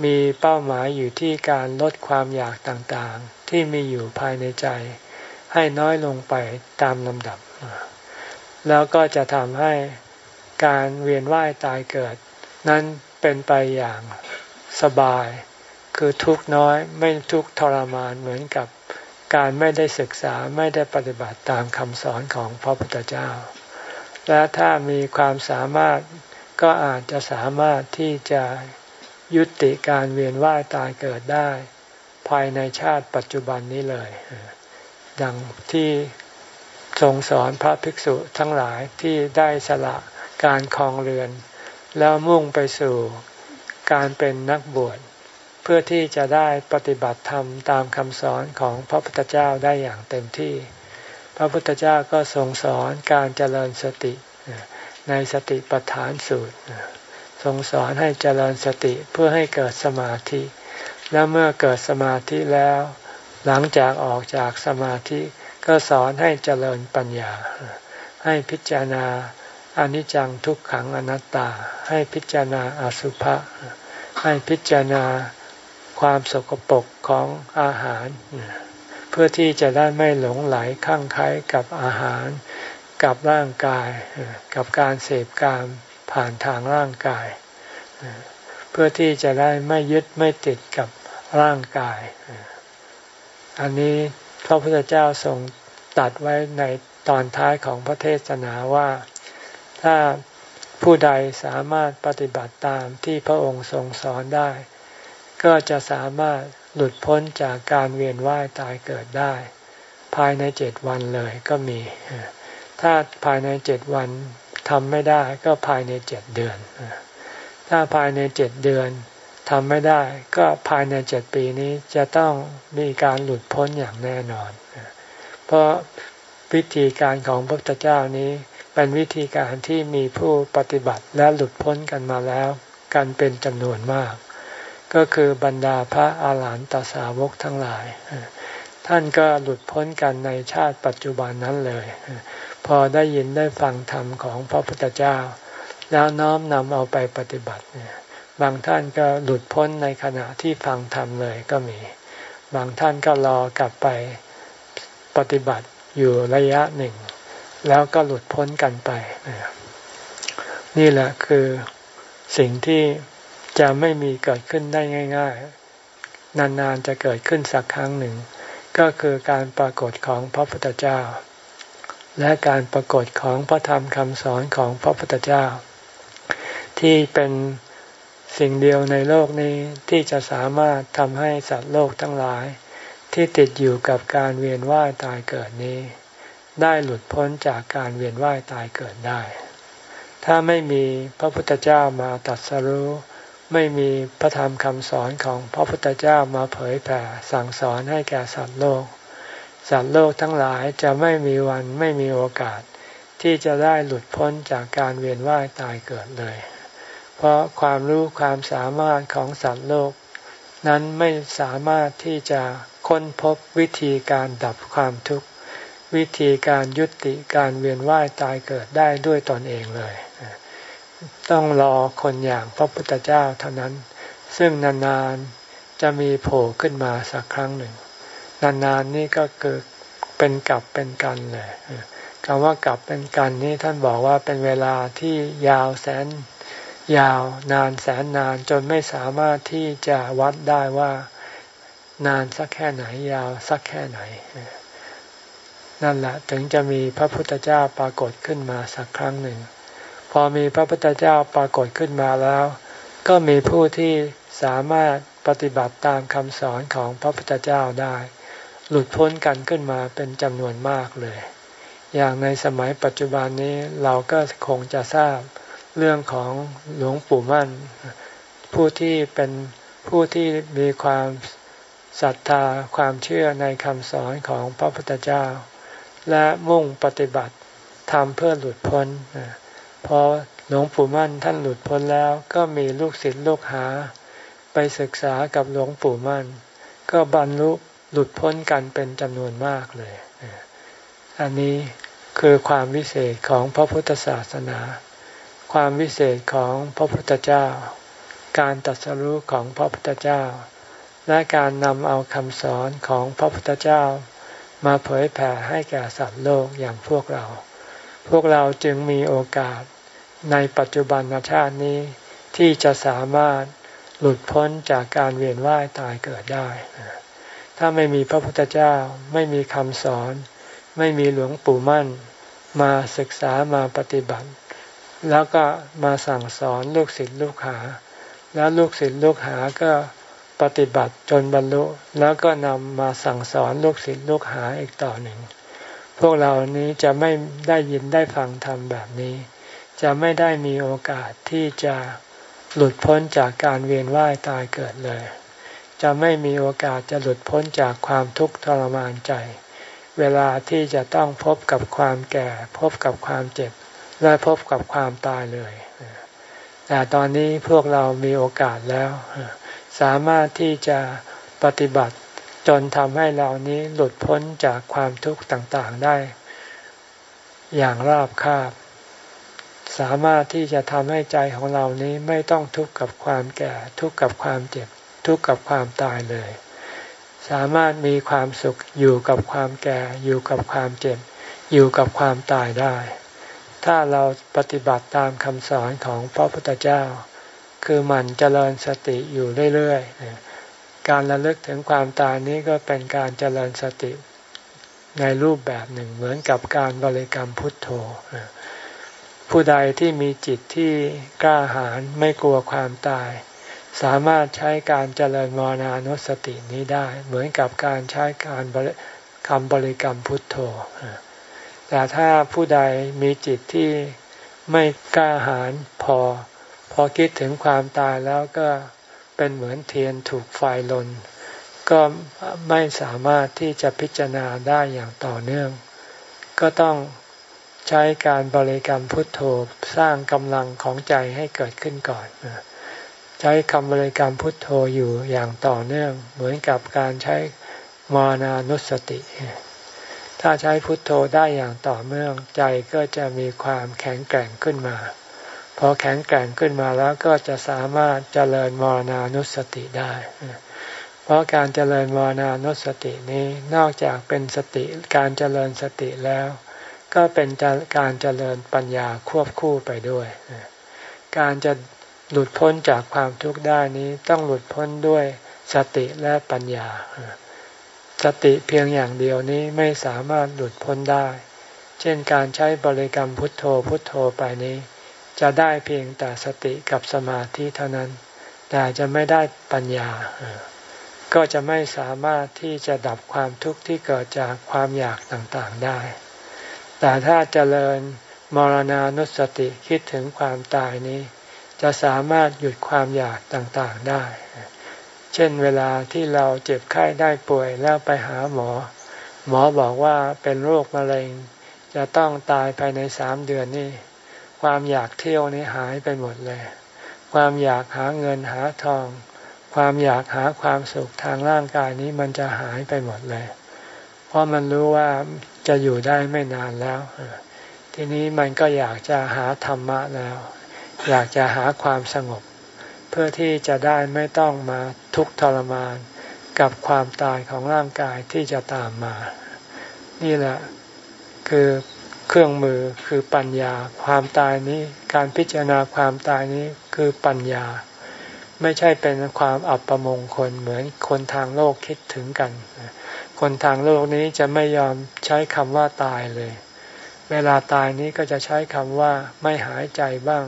Speaker 1: มีเป้าหมายอยู่ที่การลดความอยากต่างๆ ที่มีอยู่ภายในใจ ให้น้อยลงไปตามลำดับ แล้วก็จะทำให้การเวียนว่ายตายเกิด นั้นเป็นไปอย่างสบาย คือทุกน้อยไม่ทุกทรมานเหมือนกับการไม่ได้ศึกษาไม่ได้ปฏิบัติตามคำสอนของพระพุทธเจ้า และถ้ามีความสามารถก็อาจจะสามารถที่จะ ยุติการเวียนว่ายตายเกิดได้ ภายในชาติปัจจุบันนี้เลย ดังที่ทรงสอนพระภิกษุทั้งหลายที่ได้สละการคลองเรือน แล้วมุ่งไปสู่การเป็นนักบวชเพื่อที่จะได้ปฏิบัติธรรมตามคำสอนของพระพุทธเจ้าได้อย่างเต็มที่ พระพุทธเจ้าก็ทรงสอนการเจริญสติในสติปัฏฐานสูตร ทรงสอนให้เจริญสติเพื่อให้เกิดสมาธิ แล้วเมื่อเกิดสมาธิแล้ว หลังจากออกจากสมาธิก็สอนให้เจริญปัญญา ให้พิจารณาอนิจจังทุกขังอนัตตา ให้พิจารณาอสุภะให้พิจารณาความสกปรกของอาหาร เพื่อที่จะได้ไม่หลงไหลข้างไคล้กับอาหาร กับร่างกาย กับการเสพกาม ผ่านทางร่างกาย เพื่อที่จะได้ไม่ยึดไม่ติดกับร่างกาย อันนี้พระพุทธเจ้าทรงตัดไว้ในตอนท้ายของพระเทศนาว่าถ้าผู้ใดสามารถปฏิบัติตามที่พระองค์ทรงสอนได้ ก็จะสามารถหลุดพ้นจากการเวียนว่ายตายเกิดได้ ภายในเจ็ดวันเลยก็มี ถ้าภายในเจ็ดวัน ทำไม่ได้ก็ภายในเจ็ดเดือน ถ้าภายในเจ็ดเดือนทำไม่ได้ก็ภายในเจ็ดปีนี้จะต้องมีการหลุดพ้นอย่างแน่นอน เพราะวิธีการของพระพุทธเจ้านี้เป็นวิธีการที่มีผู้ปฏิบัติและหลุดพ้นกันมาแล้ว กันเป็นจำนวนมาก ก็คือบรรดาพระอาหารหันตสาวกทั้งหลาย ท่านก็หลุดพ้นกันในชาติปัจจุบันนั้นเลย พอได้ยินได้ฟังธรรมของพระพุทธเจ้า แล้วน้อมนำเอาไปปฏิบัติเนี่ยบางท่านก็หลุดพ้นในขณะที่ฟังธรรมเลยก็มี บางท่านก็รอกลับไปปฏิบัติอยู่ระยะหนึ่ง แล้วก็หลุดพ้นกันไป นี่แหละคือสิ่งที่จะไม่มีเกิดขึ้นได้ง่าย ๆ นานๆจะเกิดขึ้นสักครั้งหนึ่ง ก็คือการปรากฏของพระพุทธเจ้า และการปรากฏของพระธรรมคำสอนของพระพุทธเจ้า ที่เป็นสิ่งเดียวในโลกนี้ที่จะสามารถทำให้สัตว์โลกทั้งหลาย ที่ติดอยู่กับการเวียนว่ายตายเกิดนี้ ได้หลุดพ้นจากการเวียนว่ายตายเกิดได้ ถ้าไม่มีพระพุทธเจ้ามาตรัสรู้ไม่มีพระธรรมคำสอนของพระพุทธเจ้ามาเผยแผ่สั่งสอนให้แก่สัตว์โลก สัตว์โลกทั้งหลายจะไม่มีวันไม่มีโอกาส ที่จะได้หลุดพ้นจากการเวียนว่ายตายเกิดเลย เพราะความรู้ความสามารถของสัตว์โลก นั้นไม่สามารถที่จะค้นพบวิธีการดับความทุกข์ วิธีการยุติการเวียนว่ายตายเกิดได้ด้วยตนเองเลย ต้องรอคนอย่างพระพุทธเจ้าเท่านั้น ซึ่งนานๆจะมีโผล่ขึ้นมาสักครั้งหนึ่ง นานๆนี่ก็เกิดเป็นกลับเป็นกันเลยคำว่ากลับเป็นกันนี้ท่านบอกว่าเป็นเวลาที่ยาวแสน ยาวนานแสนนานจนไม่สามารถที่จะวัดได้ว่านานสักแค่ไหน ยาวสักแค่ไหน นั่นแหละถึงจะมีพระพุทธเจ้าปรากฏขึ้นมาสักครั้งหนึ่ง พอมีพระพุทธเจ้าปรากฏขึ้นมาแล้ว ก็มีผู้ที่สามารถปฏิบัติตามคำสอนของพระพุทธเจ้าได้ หลุดพ้นกันขึ้นมาเป็นจำนวนมากเลย อย่างในสมัยปัจจุบันนี้เราก็คงจะทราบเรื่องของหลวงปู่มั่น ผู้ที่เป็นผู้ที่มีความศรัทธาความเชื่อในคำสอนของพระพุทธเจ้า และมุ่งปฏิบัติทำเพื่อหลุดพ้นพอหลวงปู่มั่นท่านหลุดพ้นแล้วก็มีลูกศิษย์ลูกหา ไปศึกษากับหลวงปู่มั่น ก็บรรลุ หลุดพ้นกันเป็นจำนวนมากเลย อันนี้คือความวิเศษของพระพุทธศาสนา ความวิเศษของพระพุทธเจ้า การตัดสรู้ของพระพุทธเจ้า และการนำเอาคำสอนของพระพุทธเจ้า มาเผยแผ่ให้แก่สัตว์โลกอย่างพวกเรา พวกเราจึงมีโอกาสในปัจจุบันชาตินี้ที่จะสามารถหลุดพ้นจากการเวียนว่ายตายเกิดได้ ถ้าไม่มีพระพุทธเจ้า ไม่มีคำสอน ไม่มีหลวงปู่มั่น มาศึกษามาปฏิบัติ แล้วก็มาสั่งสอนลูกศิษย์ลูกหา แล้วลูกศิษย์ลูกหาก็ปฏิบัติจนบรรลุแล้วก็นำมาสั่งสอนลูกศิษย์ลูกหาอีกต่อหนึ่ง พวกเรานี้จะไม่ได้ยินได้ฟังธรรมแบบนี้ จะไม่ได้มีโอกาสที่จะหลุดพ้นจากการเวียนว่ายตายเกิดเลย จะไม่มีโอกาสจะหลุดพ้นจากความทุกข์ทรมานใจ เวลาที่จะต้องพบกับความแก่ พบกับความเจ็บ และพบกับความตายเลย แต่ตอนนี้พวกเรามีโอกาสแล้ว สามารถที่จะปฏิบัติจนทำให้เรานี้หลุดพ้นจากความทุกข์ต่างๆได้ อย่างราบคาบ สามารถที่จะทำให้ใจของเรานี้ไม่ต้องทุกข์กับความแก่ ทุกข์กับความเจ็บ ทุกข์กับความตายเลย สามารถมีความสุขอยู่กับความแก่ อยู่กับความเจ็บ อยู่กับความตายได้ ถ้าเราปฏิบัติตามคำสอนของพระพุทธเจ้า คือมันเจริญสติอยู่เรื่อยๆการระลึกถึงความตายนี้ก็เป็นการเจริญสติในรูปแบบหนึ่งเหมือนกับการบริกรรมพุทโธ ผู้ใดที่มีจิตที่กล้าหาญไม่กลัวความตาย สามารถใช้การเจริญมรณานุสตินี้ได้ เหมือนกับการใช้การคำบริกรรมพุทโธ แต่ถ้าผู้ใดมีจิตที่ไม่กล้าหาญพอ พอคิดถึงความตายแล้วก็เป็นเหมือนเทียนถูกไฟลน ก็ไม่สามารถที่จะพิจารณาได้อย่างต่อเนื่อง ก็ต้องใช้การบริกรรมพุทโธสร้างกำลังของใจให้เกิดขึ้นก่อน ใช้คำบริกรรมพุทโธอยู่อย่างต่อเนื่อง เหมือนกับการใช้มรณานุสติ ถ้าใช้พุทโธได้อย่างต่อเนื่องใจก็จะมีความแข็งแกร่งขึ้นมาพอแข็งแกร่งขึ้นมาแล้วก็จะสามารถเจริญมรณานุสติได้ เพราะการเจริญมรณานุสตินี้นอกจากเป็นสติการเจริญสติแล้ว ก็เป็นการเจริญปัญญาควบคู่ไปด้วย การจะ หลุดพ้นจากความทุกข์ได้นี้ต้องหลุดพ้นด้วยสติและปัญญา สติเพียงอย่างเดียวนี้ไม่สามารถหลุดพ้นได้ เช่นการใช้บริกรรมพุทโธพุทโธไปนี้ จะได้เพียงแต่สติกับสมาธิเท่านั้น แต่จะไม่ได้ปัญญา ก็จะไม่สามารถที่จะดับความทุกข์ที่เกิดจากความอยากต่างๆได้ แต่ถ้าเจริญมรณานุสติคิดถึงความตายนี้ จะสามารถหยุดความอยากต่างๆได้ เช่นเวลาที่เราเจ็บไข้ได้ป่วยแล้วไปหาหมอ หมอบอกว่าเป็นโรคมะเร็ง จะต้องตายภายในสามเดือนนี่ความอยากเที่ยวนี้หายไปหมดเลย ความอยากหาเงินหาทอง ความอยากหาความสุขทางร่างกายนี้มันจะหายไปหมดเลย เพราะมันรู้ว่าจะอยู่ได้ไม่นานแล้ว ทีนี้มันก็อยากจะหาธรรมะแล้ว อยากจะหาความสงบ เพื่อที่จะได้ไม่ต้องมาทุกข์ทรมานกับความตายของร่างกายที่จะตามมา นี่แหละคือเครื่องมือคือปัญญา ความตายนี้การพิจารณาความตายนี้คือปัญญา ไม่ใช่เป็นความอับประมงคลเหมือนคนทางโลกคิดถึงกัน คนทางโลกนี้จะไม่ยอมใช้คำว่าตายเลย เวลาตายนี้ก็จะใช้คำว่าไม่หายใจบ้าง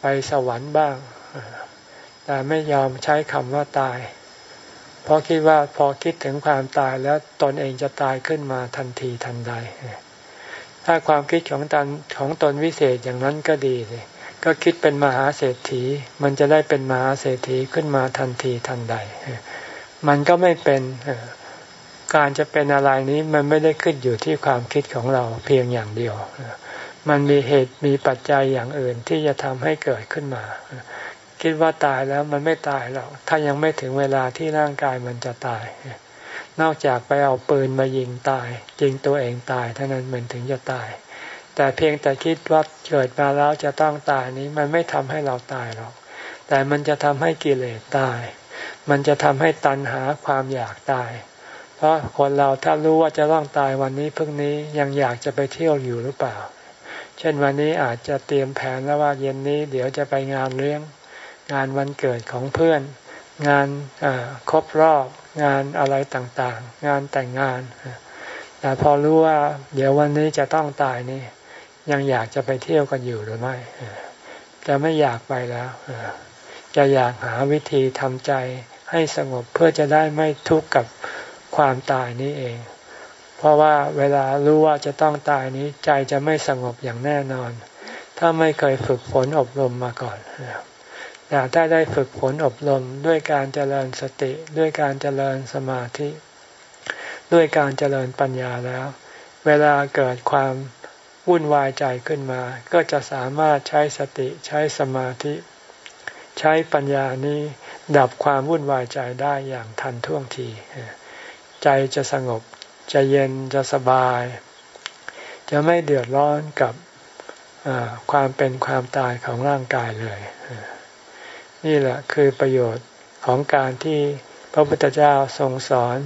Speaker 1: ไปสวรรค์บ้าง แต่ไม่ยอมใช้คำว่าตาย เพราะคิดว่าพอคิดถึงความตายแล้วตนเองจะตายขึ้นมาทันทีทันใด ถ้าความคิดของตนของตนวิเศษอย่างนั้นก็ดีเลยก็คิดเป็นมหาเศรษฐี มันจะได้เป็นมหาเศรษฐีขึ้นมาทันทีทันใด มันก็ไม่เป็น การจะเป็นอะไรนี้มันไม่ได้ขึ้นอยู่ที่ความคิดของเราเพียงอย่างเดียว มันมีเหตุมีปัจจัยอย่างอื่นที่จะทำให้เกิดขึ้นมา คิดว่าตายแล้วมันไม่ตายหรอก ถ้ายังไม่ถึงเวลาที่ร่างกายมันจะตาย นอกจากไปเอาปืนมายิงตายยิงตัวเองตายเท่านั้นมันถึงจะตาย แต่เพียงแต่คิดว่าเกิดมาแล้วจะต้องตายนี้มันไม่ทำให้เราตายหรอก แต่มันจะทำให้กิเลสตาย มันจะทำให้ตัณหาความอยากตาย เพราะคนเราถ้ารู้ว่าจะต้องตายวันนี้พรุ่งนี้ยังอยากจะไปเที่ยวอยู่หรือเปล่า เช่นวันนี้อาจจะเตรียมแผนแล้วว่าเย็นนี้ เดี๋ยวจะไปงานเลี้ยง งานวันเกิดของเพื่อน งานครบรอบ งานอะไรต่างๆ งานแต่งงาน แต่พอรู้ว่า เดี๋ยววันนี้จะต้องตายนี่ ยังอยากจะไปเที่ยวกันอยู่หรือไม่จะไม่อยากไปแล้วจะอยากหาวิธีทำใจให้สงบเพื่อจะได้ไม่ทุกข์กับ ความตายนี้เอง เพราะว่าเวลารู้ว่าจะต้องตายนี้ใจจะไม่สงบอย่างแน่นอน ถ้าไม่เคยฝึกฝนอบรมมาก่อนแต่ถ้าได้ฝึกฝนอบรมด้วยการเจริญสติด้วยการเจริญสมาธิ ด้วยการเจริญปัญญาแล้ว เวลาเกิดความวุ่นวายใจขึ้นมา ก็จะสามารถใช้สติใช้สมาธิ ใช้ปัญญานี้ดับความวุ่นวายใจได้อย่างทันท่วงที ใจจะสงบ จะเย็นจะสบาย จะไม่เดือดร้อนกับความเป็นความตายของร่างกายเลย นี่แหละคือประโยชน์ของการที่พระพุทธเจ้าทรงสอน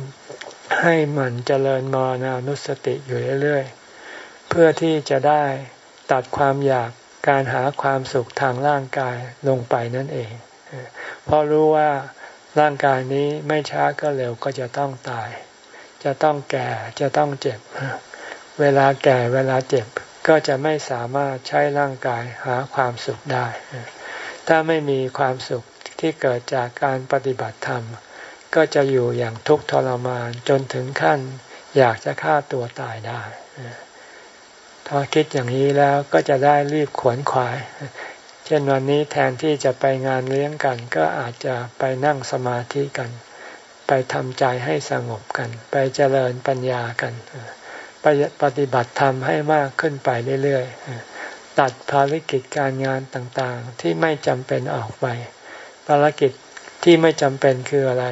Speaker 1: ให้มันเจริญมรณานุสติอยู่เรื่อยๆ เพื่อที่จะได้ตัดความอยากการหาความสุขทางร่างกายลงไปนั่นเอง เพราะรู้ว่า ร่างกายนี้ไม่ช้าก็เร็วก็จะต้องตาย จะต้องแก่จะต้องเจ็บ เวลาแก่เวลาเจ็บก็จะไม่สามารถใช้ร่างกายหาความสุขได้ ถ้าไม่มีความสุขที่เกิดจากการปฏิบัติธรรม ก็จะอยู่อย่างทุกข์ทรมานจนถึงขั้น อยากจะฆ่าตัวตายได้ ถ้าคิดอย่างนี้แล้วก็จะได้รีบขวนขวาย ช่นวันนี้แทนที่จะไปงานเลี้ยงกัน ก็อาจจะไปนั่งสมาธิกัน ไปทำใจให้สงบกัน ไปเจริญปัญญากัน ไปปฏิบัติธรรมให้มากขึ้นไปเรื่อยๆ ตัดภารกิจการงานต่างๆ ที่ไม่จำเป็นออกไป ภารกิจที่ไม่จำเป็นคืออะไร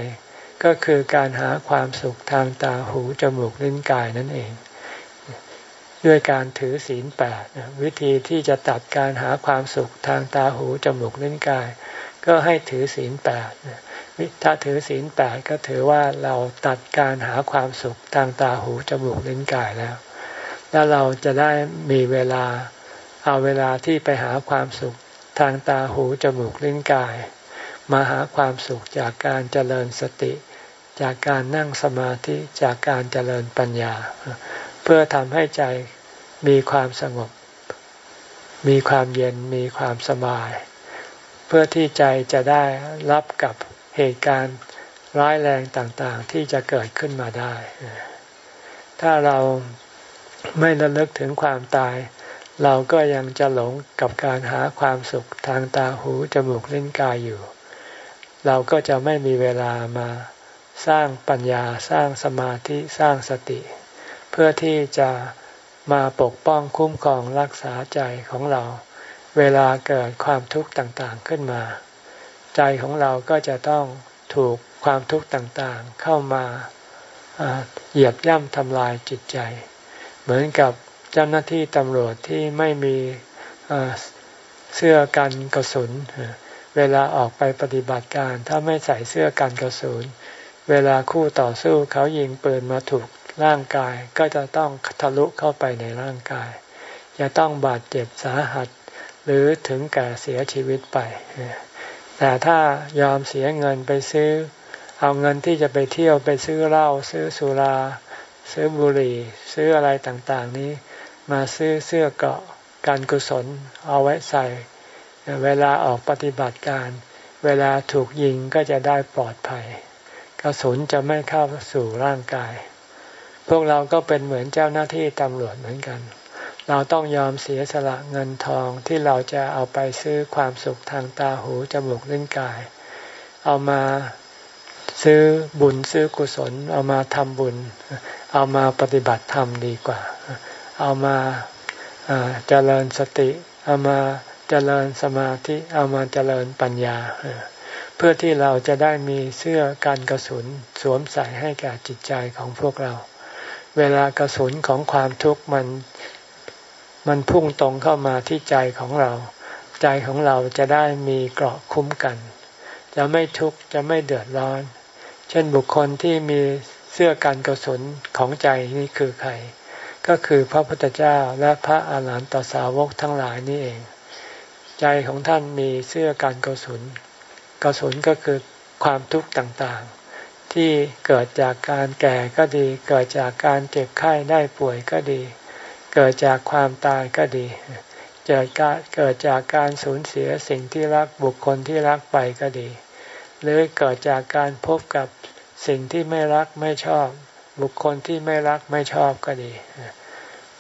Speaker 1: ก็คือการหาความสุขทางตาหูจมูกลิ้นกายนั่นเอง ด้วยการถือศีลแปดวิธีที่จะตัดการหาความสุขทางตาหูจมูกลิ้นกาย ก็ให้ถือศีลแปดถ้าถือศีลแปดก็ถือว่าเราตัดการหาความสุขทางตาหูจมูกลิ้นกายแล้ว แล้วเราจะได้มีเวลาเอาเวลาที่ไปหาความสุขทางตาหูจมูกลิ้นกาย มาหาความสุขจากการเจริญสติ จากการนั่งสมาธิจากการเจริญปัญญา พื่อทำให้ใจมีความสงบ มีความเย็นมีความสบาย เพื่อที่ใจจะได้รับกับเหตุการณ์ร้ายแรงต่างๆ ที่จะเกิดขึ้นมาได้ ถ้าเราไม่ระลึกถึงความตาย เราก็ยังจะหลงกับการหาความสุขทางตาหูจมูกลิ้นกายอยู่ เราก็จะไม่มีเวลามาสร้างปัญญาสร้างสมาธิสร้างสติ เพื่อที่จะมาปกป้องคุ้มครองรักษาใจของเรา เวลาเกิดความทุกข์ต่างๆขึ้นมา ใจของเราก็จะต้องถูกความทุกข์ต่างๆ เข้ามาเหยียบย่ำทำลายจิตใจ เหมือนกับเจ้าหน้าที่ตำรวจที่ไม่มีเสื้อกันกระสุน เวลาออกไปปฏิบัติการถ้าไม่ใส่เสื้อกันกระสุน เวลาคู่ต่อสู้เขายิงปืนมาถูก ร่างกายก็จะต้องทะลุเข้าไปในร่างกาย จะต้องบาดเจ็บสาหัส หรือถึงแก่เสียชีวิตไป แต่ถ้ายอมเสียเงินไปซื้อ เอาเงินที่จะไปเที่ยวไปซื้อเหล้าซื้อสุรา ซื้อบุหรี่ ซื้ออะไรต่างๆนี้ มาซื้อเสื้อเกราะการกุศลเอาไว้ใส่ เวลาออกปฏิบัติการ เวลาถูกยิงก็จะได้ปลอดภัย กระสุนจะไม่เข้าสู่ร่างกาย พวกเราก็เป็นเหมือนเจ้าหน้าที่ตำรวจเหมือนกัน เราต้องยอมเสียสละเงินทองที่เราจะเอาไปซื้อความสุขทางตาหูจมูกลิ้นกาย เอามาซื้อบุญซื้อกุศล เอามาทำบุญ เอามาปฏิบัติธรรมดีกว่า เอามาเจริญสติ เอามาเจริญสมาธิ เอามาเจริญปัญญา เพื่อที่เราจะได้มีเสื้อกันกระสุนสวมใส่ให้แก่จิตใจของพวกเรา เวลากระสุนของความทุกข์มันมันพุ่งตรงเข้ามาที่ใจของเรา ใจของเราจะได้มีเกราะคุ้มกัน จะไม่ทุกข์จะไม่เดือดร้อน เช่นบุคคลที่มีเสื้อกันกระสุนของใจนี่คือใคร ก็คือพระพุทธเจ้าและพระอาหารหันตสาวกทั้งหลายนี่เอง ใจของท่านมีเสื้อการกสุนกระสุนก็คือความทุกข์ต่าง ที่เกิดจากการแก่ก็ดี เกิดจากการเจ็บไข้ได้ป่วยก็ดี เกิดจากความตายก็ดี เกิดการเกิดจากการสูญเสียสิ่งที่รักบุคคลที่รักไปก็ดี หรือเกิดจากการพบกับสิ่งที่ไม่รักไม่ชอบ บุคคลที่ไม่รักไม่ชอบก็ดี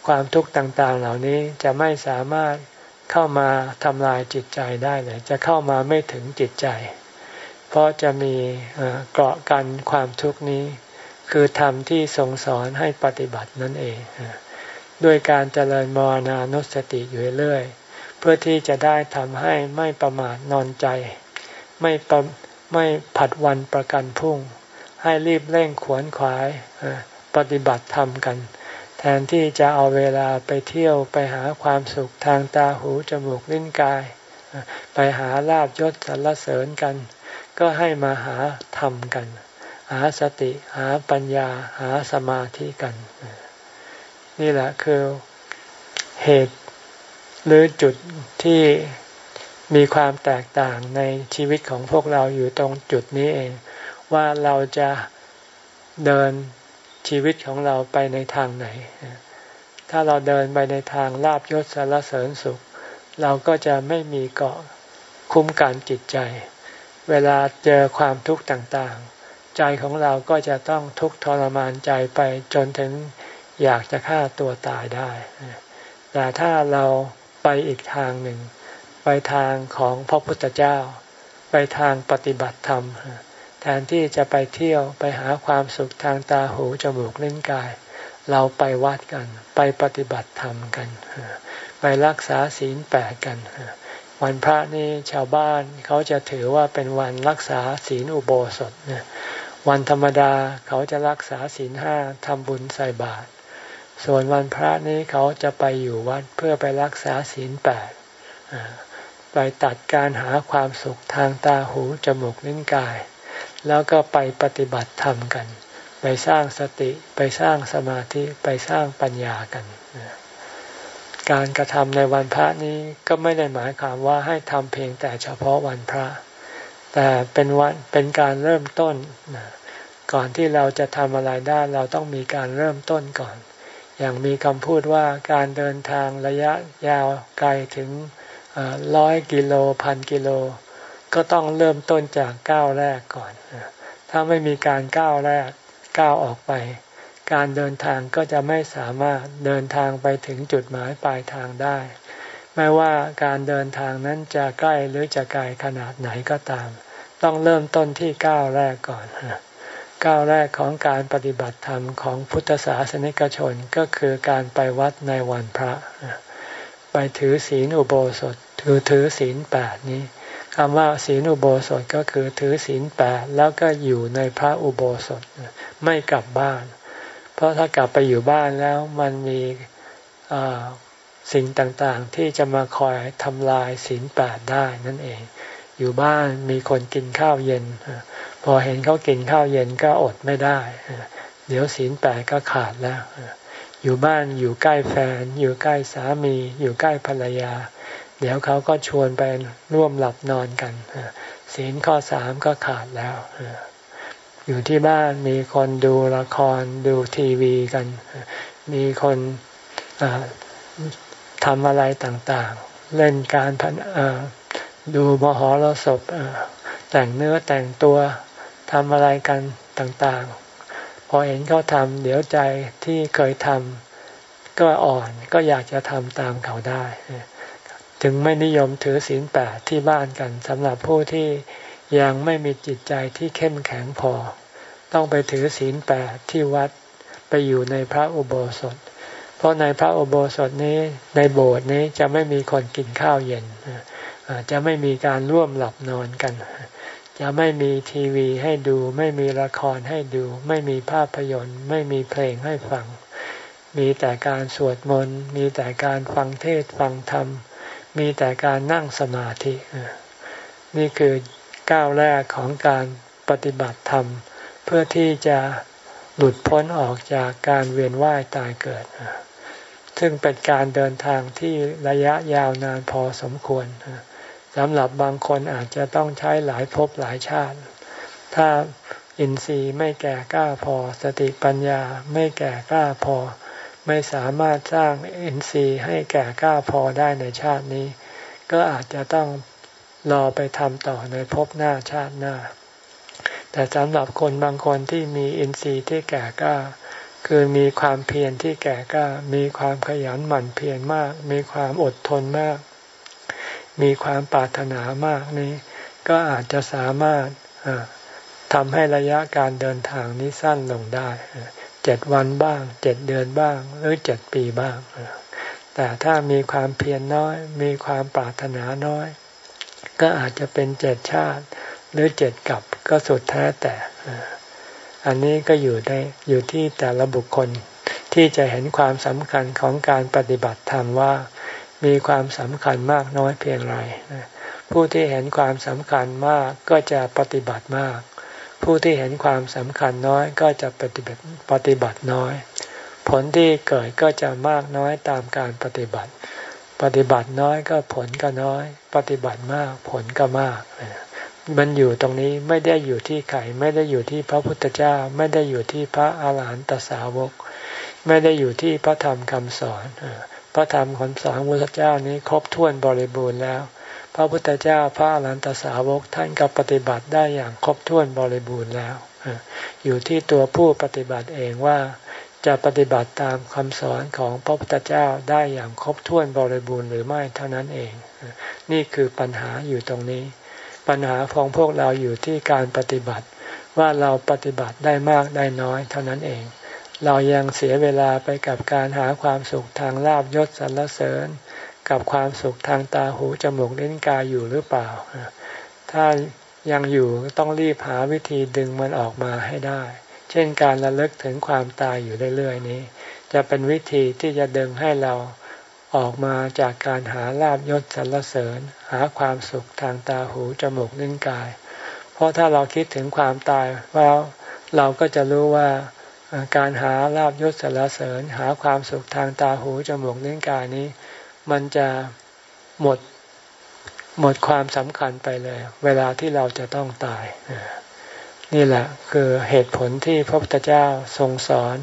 Speaker 1: ความทุกข์ต่างๆเหล่านี้จะไม่สามารถเข้ามาทำลายจิตใจได้เลย จะเข้ามาไม่ถึงจิตใจ เพราะจะมีเกราะกันความทุกข์นี้ คือธรรมที่ทรงสอนให้ปฏิบัตินั่นเองด้วยการเจริญมรณานุสติอยู่เรื่อยเพื่อที่จะได้ทำให้ไม่ประมาทนอนใจ ไม่ปไม่ผัดวันประกันพุ่ง ให้รีบเร่งขวนขวายปฏิบัติธรรมกัน แทนที่จะเอาเวลาไปเที่ยวไปหาความสุขทางตาหูจมูกลิ้นกาย ไปหาลาบยศสรรเสริญกัน ก็ให้มาหาธรรมกัน หาสติหาปัญญาหาสมาธิกัน นี่แหละคือเหตุหรือจุดที่มีความแตกต่างในชีวิตของพวกเราอยู่ตรงจุดนี้เอง ว่าเราจะเดินชีวิตของเราไปในทางไหน ถ้าเราเดินไปในทางลาบยศสารเสริญสุข เราก็จะไม่มีเกาะคุ้มกันจิตใจ เวลาเจอความทุกข์ต่างๆ ใจของเราก็จะต้องทุกข์ทรมานใจไปจนถึงอยากจะฆ่าตัวตายได้ แต่ถ้าเราไปอีกทางหนึ่ง ไปทางของพระพุทธเจ้า ไปทางปฏิบัติธรรม แทนที่จะไปเที่ยวไปหาความสุขทางตาหูจมูกลิ้นกาย เราไปวัดกัน ไปปฏิบัติธรรมกัน ไปรักษาศีลแปดกัน วันพระนี่ชาวบ้านเขาจะถือว่าเป็นวันรักษาศีลอุโบสถวันธรรมดาเขาจะรักษาศีลห้าทำบุญใส่บาตรส่วนวันพระนี้เขาจะไปอยู่วัดเพื่อไปรักษาศีลแปดไปตัดการหาความสุขทางตาหูจมูกลิ้นกาย แล้วก็ไปปฏิบัติธรรมกัน ไปสร้างสติไปสร้างสมาธิไปสร้างปัญญากัน การกระทำในวันพระนี้ก็ไม่ได้หมายความว่าให้ทำเพียงแต่เฉพาะวันพระ แต่เป็นวันเป็นการเริ่มต้น ก่อนที่เราจะทำอะไรได้เราต้องมีการเริ่มต้นก่อน อย่างมีคำพูดว่าการเดินทางระยะยาวไกลถึงร้อยกิโลพันกิโล ก็ต้องเริ่มต้นจากก้าวแรกก่อน ถ้าไม่มีการก้าวแรกก้าวออกไป การเดินทางก็จะไม่สามารถเดินทางไปถึงจุดหมายปลายทางได้ ไม่ว่าการเดินทางนั้นจะใกล้หรือจะไกลขนาดไหนก็ตาม ต้องเริ่มต้นที่ก้าวแรกก่อนก้าวแรกของการปฏิบัติธรรมของพุทธศาสนิกชนก็คือการไปวัดในวันพระ ไปถือศีลอุโบสถถือถือศีลแปดนี้คำว่าศีลอุโบสถก็คือถือศีลแปดแล้วก็อยู่ในพระอุโบสถไม่กลับบ้าน เพราะถ้ากลับไปอยู่บ้านแล้วมันมีสิ่งต่างๆ ที่จะมาคอยทำลายศีลแปดได้นั่นเอง อยู่บ้านมีคนกินข้าวเย็น พอเห็นเขากินข้าวเย็นก็อดไม่ได้ เดี๋ยวศีลแปดก็ขาดแล้ว อยู่บ้านอยู่ใกล้แฟน อยู่ใกล้สามี อยู่ใกล้ภรรยา เดี๋ยวเขาก็ชวนไปร่วมหลับนอนกันศีลข้อสามก็ขาดแล้ว อยู่ที่บ้านมีคนดูละครดูทีวีกัน มีคนทำอะไรต่างๆ เล่นการพันดูมหรสพแต่งเนื้อแต่งตัวทำอะไรกันต่างๆ พอเห็นเขาทำเดี๋ยวใจที่เคยทำก็อ่อนก็อยากจะทำตามเขาได้ ถึงไม่นิยมถือศีลแปดที่บ้านกันสำหรับผู้ที่ ยังไม่มีจิตใจที่เข้มแข็งพอ ต้องไปถือศีลแปดที่วัดไปอยู่ในพระอุโบสถ เพราะในพระอุโบสถนี้ในโบสถ์นี้จะไม่มีคนกินข้าวเย็นจะไม่มีการร่วมหลับนอนกัน จะไม่มีทีวีให้ดู ไม่มีละครให้ดู ไม่มีภาพยนตร์ ไม่มีเพลงให้ฟัง มีแต่การสวดมนต์ มีแต่การฟังเทศฟังธรรม มีแต่การนั่งสมาธิ นี่คือ ก้าวแรกของการปฏิบัติธรรม เพื่อที่จะหลุดพ้นออกจากการเวียนว่ายตายเกิด ซึ่งเป็นการเดินทางที่ระยะยาวนานพอสมควรสำหรับบางคนอาจจะต้องใช้หลายภพหลายชาติ ถ้าอินทรีย์ไม่แก่กล้าพอ สติปัญญาไม่แก่กล้าพอ ไม่สามารถสร้างอินทรีย์ให้แก่กล้าพอได้ในชาตินี้ ก็อาจจะต้อง รอไปทำต่อในภพหน้าชาติหน้า แต่สำหรับคนบางคนที่มีอินทรีย์ที่แก่กล้าคือมีความเพียรที่แก่กล้า มีความขยันหมั่นเพียรมาก มีความอดทนมาก มีความปรารถนามากนี้ ก็อาจจะสามารถทำให้ระยะการเดินทางนี้สั้นลงได้เจ็ดวันบ้างเจ็ดเดือนบ้าง หรือเจ็ดปีบ้าง แต่ถ้ามีความเพียรน้อย มีความปรารถนาน้อย ก็อาจจะเป็นเจ็ดชาติ หรือเจ็ดกับก็สุดแท้แต่ อันนี้ก็อยู่ได้อยู่ที่แต่ละบุคคลที่จะเห็นความสำคัญของการปฏิบัติธรรมว่ามีความสำคัญมากน้อยเพียงไร ผู้ที่เห็นความสำคัญมากก็จะปฏิบัติมาก ผู้ที่เห็นความสำคัญน้อยก็จะปฏิบัติปฏิบัติน้อย ผลที่เกิดก็จะมากน้อยตามการปฏิบัติ ปฏิบัติน้อยก็ผลก็น้อย ปฏิบัติมากผลก็มากมันอยู่ตรงนี้ไม่ได้อยู่ที่ไข่ไม่ได้อยู่ที่พระพุทธเจ้า ไม่ได้อยู่ที่พระอาหารหันตสาวก ไม่ได้อยู่ที่พระธรรมคำสอนพระธรรมคำสอนพระพุทธเจ้านี้ครบถ้วนบริบูรณ์แล้ว พระพุทธเจ้าพระอาหารหันตสาวกท่านก็ปฏิบัติได้อย่างครบถ้วนบริบูรณ์แล้วอยู่ที่ตัวผู้ปฏิบัติเองว่า จะปฏิบัติตามคำสอนของพระพุทธเจ้าได้อย่างครบถ้วนบริบูรณ์หรือไม่เท่านั้นเอง นี่คือปัญหาอยู่ตรงนี้ ปัญหาของพวกเราอยู่ที่การปฏิบัติ ว่าเราปฏิบัติได้มากได้น้อยเท่านั้นเอง เรายังเสียเวลาไปกับการหาความสุขทางลาบยศสรรเสริญ กับความสุขทางตาหูจมูกลิ้นกายอยู่หรือเปล่า ถ้ายังอยู่ต้องรีบหาวิธีดึงมันออกมาให้ได้ เช่นการระลึกถึงความตายอยู่เรื่อยๆนี้ จะเป็นวิธีที่จะดึงให้เราออกมาจากการหาลาบยศสรรเสริญ หาความสุขทางตาหูจมูกลิ้นกาย เพราะถ้าเราคิดถึงความตายว่าเราก็จะรู้ว่าการหาลาบยศสรรเสริญ หาความสุขทางตาหูจมูกลิ้นกายนี้ มันจะหมดหมดความสำคัญไปเลย เวลาที่เราจะต้องตาย นี่แหละคือเหตุผลที่พระพุทธเจ้าทรงสอน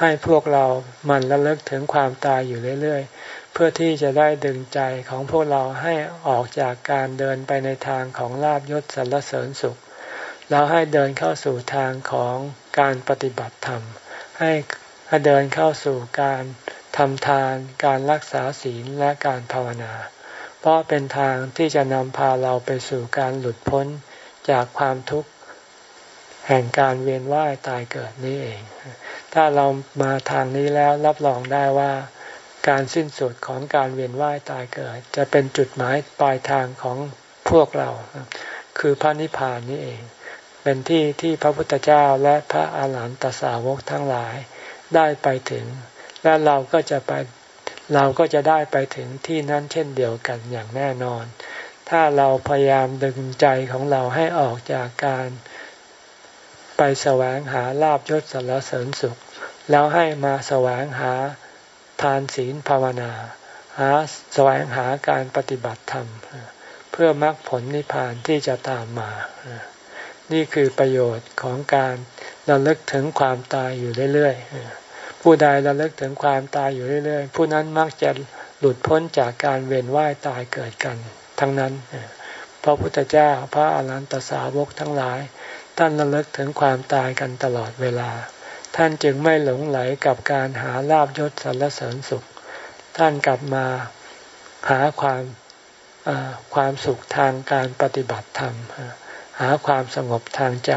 Speaker 1: ให้พวกเรามันระลึกถึงความตายอยู่เรื่อย ๆ เพื่อที่จะได้ดึงใจของพวกเราให้ออกจากการเดินไปในทางของลาบยศสรรเสริญสุข แล้วให้เดินเข้าสู่ทางของการปฏิบัติธรรม ให้เดินเข้าสู่การทำทาน การรักษาศีลและการภาวนา เพราะเป็นทางที่จะนำพาเราไปสู่การหลุดพ้นจากความทุกข์ แห่งการเวียนว่ายตายเกิดนี้เอง ถ้าเรามาทางนี้แล้วรับรองได้ว่า การสิ้นสุดของการเวียนว่ายตายเกิด จะเป็นจุดหมายปลายทางของพวกเรา คือพระนิพพานนี่เอง เป็นที่ที่พระพุทธเจ้าและพระอาหารหันตสาวกทั้งหลายได้ไปถึง และเราก็จะไปเราก็จะได้ไปถึงที่นั้นเช่นเดียวกันอย่างแน่นอน ถ้าเราพยายามดึงใจของเราให้ออกจากการ ไปแสวงหาลาบยศสรรเสริญสุข แล้วให้มาแสวงหาทานศีลภาวนา หาแสวงหาการปฏิบัติธรรม เพื่อมรรคผลนิพพานที่จะตามมา นี่คือประโยชน์ของการระลึกถึงความตายอยู่เรื่อยๆ ผู้ใดระลึกถึงความตายอยู่เรื่อยๆ ผู้นั้นมักจะหลุดพ้นจากการเวียนว่ายตายเกิดกัน ทั้งนั้นพระพุทธเจ้าพระอรหันตสาวกทั้งหลาย ท่านระลึกถึงความตายกันตลอดเวลา ท่านจึงไม่หลงไหลกับการหาลาบยศสรรเสริญสุข ท่านกลับมาหาความความสุขทางการปฏิบัติธรรม หาความสงบทางใจ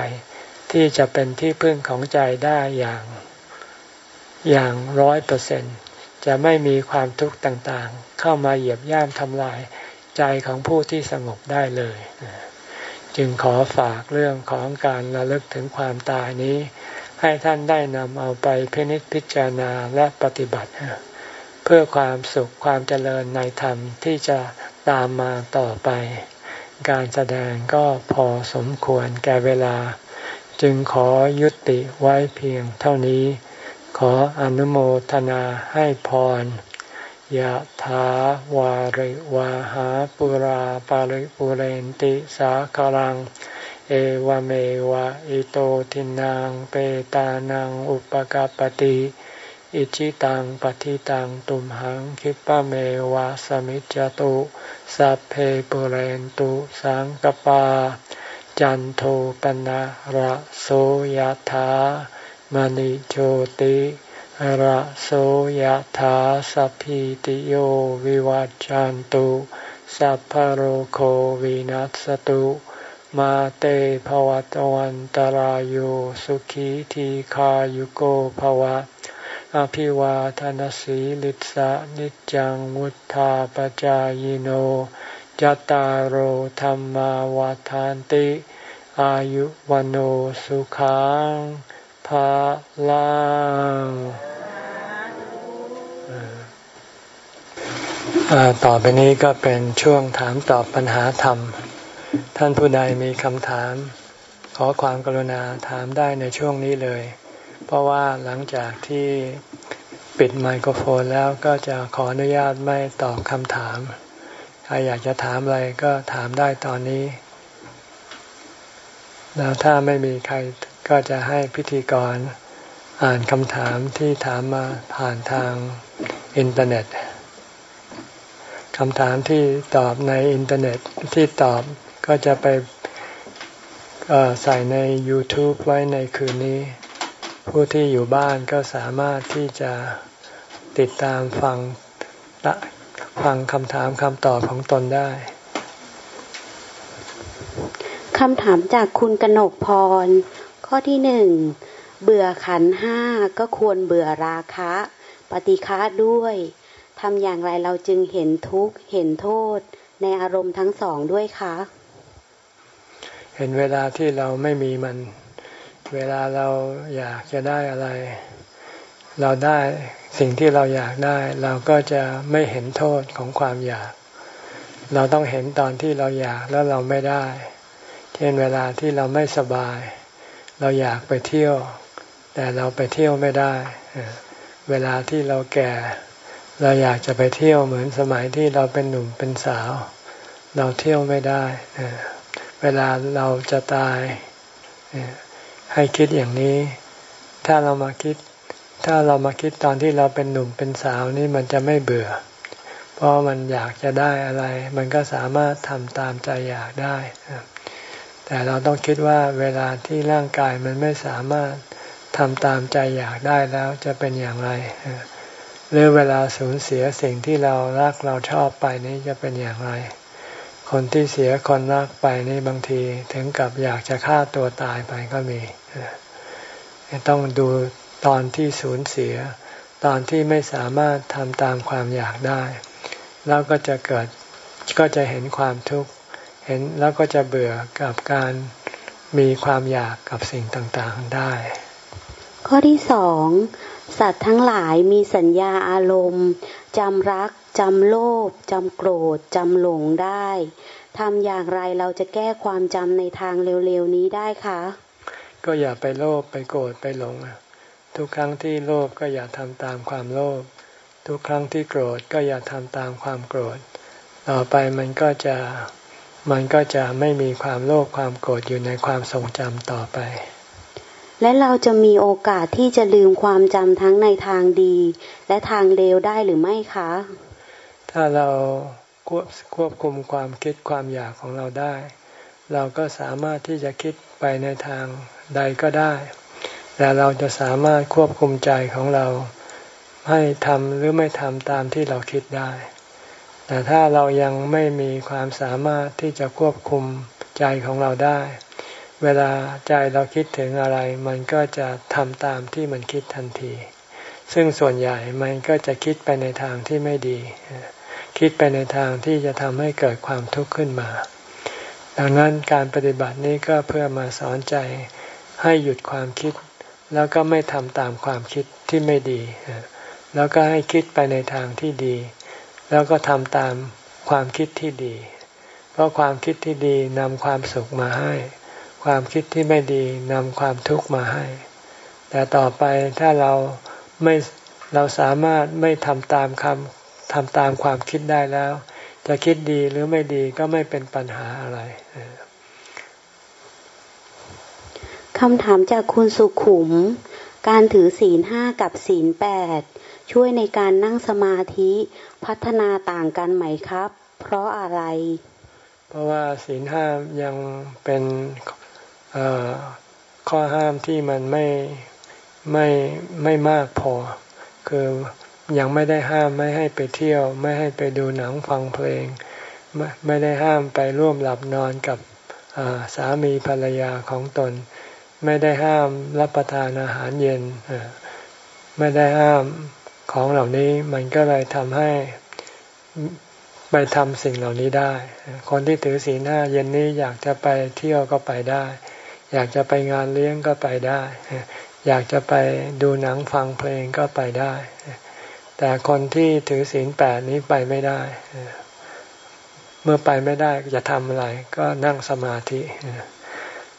Speaker 1: ที่จะเป็นที่พึ่งของใจได้อย่างอย่างร้อยเปอร์เซ็นจะไม่มีความทุกข์ต่างๆ เข้ามาเหยียบย่ำทำลายใจของผู้ที่สงบได้เลย จึงขอฝากเรื่องของการระลึกถึงความตายนี้ ให้ท่านได้นำเอาไปพินิจพิจารณาและปฏิบัติ เพื่อความสุขความเจริญในธรรมที่จะตามมาต่อไป การแสดงก็พอสมควรแก่เวลา จึงขอยุติไว้เพียงเท่านี้ ขออนุโมทนาให้พร ยะถาวาริวาหาปุราปาริปุเรนติสาคลัง เอวเมวะอิโตทินังเปตานังอุปกปติอิชิตังปฏิตังตุมหังคิปะเมวะสมิจจตุสัพเพปุเรนตุสังกปา จันโทปนะระโสยะถามณิโชติ ระโสยถาสัพพิติโยวิวัจจันตุสัพพโรโควินัสตุมาเตภวตวันตารโยสุขีทีขายุโกภวะ อภิวาทานสีลิสะนิจังวุธาปจายโนจตารโหธรรมวาทานติ อายุวันโอสุขังภาลัง ต่อไปนี้ก็เป็นช่วงถามตอบปัญหาธรรม ท่านผู้ใดมีคำถาม ขอความกรุณาถามได้ในช่วงนี้เลย เพราะว่าหลังจากที่ปิดไมโครโฟนแล้วก็จะขออนุญาตไม่ตอบคำถาม ใครอยากจะถามอะไรก็ถามได้ตอนนี้ แล้วถ้าไม่มีใครก็จะให้พิธีกรอ่านคำถามที่ถามมาผ่านทางอินเทอร์เน็ต คำถามที่ตอบในอินเทอร์เน็ตที่ตอบก็จะไปใส่ใน YouTube ไว้ในคืนนี้ ผู้ที่อยู่บ้านก็สามารถที่จะติดตามฟังฟังคำถามคำตอบของตนได้
Speaker 2: คำถามจากคุณกนกพร ข้อที่หนึ่งเบื่อขันห้าก็ควรเบื่อราคะ ปฏิฆะด้วย ทำอย่างไรเราจึงเห็นทุกข์เห็นโทษ ในอารมณ์ทั้งสองด้วยคะ
Speaker 1: เห็นเวลาที่เราไม่มีมัน เวลาเราอยากจะได้อะไร เราได้สิ่งที่เราอยากได้ เราก็จะไม่เห็นโทษของความอยาก เราต้องเห็นตอนที่เราอยากแล้วเราไม่ได้ เช่นเวลาที่เราไม่สบาย เราอยากไปเที่ยว แต่เราไปเที่ยวไม่ได้ เวลาที่เราแก่ เราอยากจะไปเที่ยวเหมือนสมัยที่เราเป็นหนุ่มเป็นสาว เราเที่ยวไม่ได้ เวลาเราจะตาย ให้คิดอย่างนี้ ถ้าเรามาคิด ถ้าเรามาคิดตอนที่เราเป็นหนุ่มเป็นสาวนี่มันจะไม่เบื่อ เพราะมันอยากจะได้อะไร มันก็สามารถทำตามใจอยากได้ แต่เราต้องคิดว่าเวลาที่ร่างกายมันไม่สามารถทำตามใจอยากได้แล้วจะเป็นอย่างไร หรือเวลาสูญเสียสิ่งที่เรารักเราชอบไปนี้จะเป็นอย่างไร คนที่เสียคนรักไปนี่บางทีถึงกับอยากจะฆ่าตัวตายไปก็มี ต้องดูตอนที่สูญเสีย ตอนที่ไม่สามารถทำตามความอยากได้ แล้วก็จะเกิดก็จะเห็นความทุกข์เห็นแล้วก็จะเบื่อกับการมีความอยากกับสิ่งต่างๆได้
Speaker 2: ข้อที่สอง สัตว์ทั้งหลายมีสัญญาอารมณ์จำรักจำโลภจำโกรธจำหลงได้ทำอย่างไรเราจะแก้ความจำในทางเร็วๆนี้ได้คะ
Speaker 1: ก็อย่าไปโลภไปโกรธไปหลงทุกครั้งที่โลภก็อย่าทำตามความโลภทุกครั้งที่โกรธก็อย่าทำตามความโกรธ ต่อไปมันก็จะมันก็จะไม่มีความโลภความโกรธอยู่ในความทรงจำต่อไป
Speaker 2: และเราจะมีโอกาสที่จะลืมความจำทั้งในทางดี และทางเลวได้หรือไม่คะ
Speaker 1: ถ้าเราควบควบคุมความคิดความอยากของเราได้ เราก็สามารถที่จะคิดไปในทางใดก็ได้ แต่เราจะสามารถควบคุมใจของเราให้ทำหรือไม่ทำตามที่เราคิดได้ แต่ถ้าเรายังไม่มีความสามารถที่จะควบคุมใจของเราได้ เวลาใจเราคิดถึงอะไร มันก็จะทำตามที่มันคิดทันที ซึ่งส่วนใหญ่มันก็จะคิดไปในทางที่ไม่ดี คิดไปในทางที่จะทำให้เกิดความทุกข์ขึ้นมา ดังนั้นการปฏิบัตินี้ก็เพื่อมาสอนใจให้หยุดความคิด แล้วก็ไม่ทำตามความคิดที่ไม่ดี แล้วก็ให้คิดไปในทางที่ดี แล้วก็ทำตามความคิดที่ดี เพราะความคิดที่ดีนำความสุขมาให้ ความคิดที่ไม่ดีนำความทุกข์มาให้ แต่ต่อไปถ้าเราไม่เราสามารถไม่ทำตามคำทำตามความคิดได้แล้ว จะคิดดีหรือไม่ดีก็ไม่เป็นปัญหาอะไร
Speaker 2: คำถามจากคุณสุขุม การถือศีลห้ากับศีลแปดช่วยในการนั่งสมาธิพัฒนาต่างกันไหมครับ เพราะอะไร
Speaker 1: เพราะว่าศีลห้ายังเป็น ข้อห้ามที่มันไม่ไม่ไม่มากพอ คือยังไม่ได้ห้ามไม่ให้ไปเที่ยว ไม่ให้ไปดูหนังฟังเพลงไม่ไม่ได้ห้ามไปร่วมหลับนอนกับสามีภรรยาของตน ไม่ได้ห้ามรับประทานอาหารเย็น ไม่ได้ห้ามของเหล่านี้มันก็เลยทำให้ไปทำสิ่งเหล่านี้ได้ คนที่ถือศีลห้าเย็นนี้อยากจะไปเที่ยวก็ไปได้ อยากจะไปงานเลี้ยงก็ไปได้ อยากจะไปดูหนังฟังเพลงก็ไปได้ แต่คนที่ถือศีลแปดนี้ไปไม่ได้ เมื่อไปไม่ได้จะทำอะไร ก็นั่งสมาธิ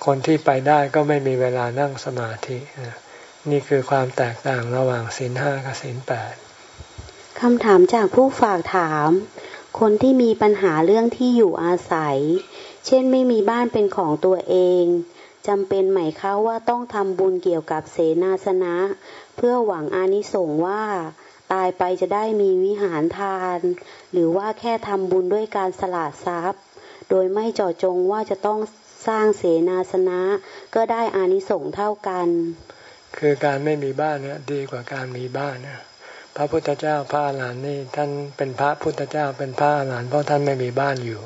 Speaker 1: คนที่ไปได้ก็ไม่มีเวลานั่งสมาธิ นี่คือความแตกต่างระหว่างศีลห้ากับศีลแปด
Speaker 2: คำถามจากผู้ฝากถาม คนที่มีปัญหาเรื่องที่อยู่อาศัย เช่นไม่มีบ้านเป็นของตัวเอง จำเป็นไหมคะว่าต้องทำบุญเกี่ยวกับเสนาสนะ เพื่อหวังอานิสงส์ว่า ตายไปจะได้มีวิหารทาน หรือว่าแค่ทำบุญด้วยการสละทรัพย์ โดยไม่เจาะจงว่าจะต้องสร้างเสนาสนะ ก็ได้อานิสงส์เท่ากัน
Speaker 1: คือการไม่มีบ้านเนี่ยดีกว่าการมีบ้านนะพระพุทธเจ้าพระอรหันต์นี่ท่านเป็นพระพุทธเจ้าเป็นพระอรหันต์เพราะท่านไม่มีบ้านอยู่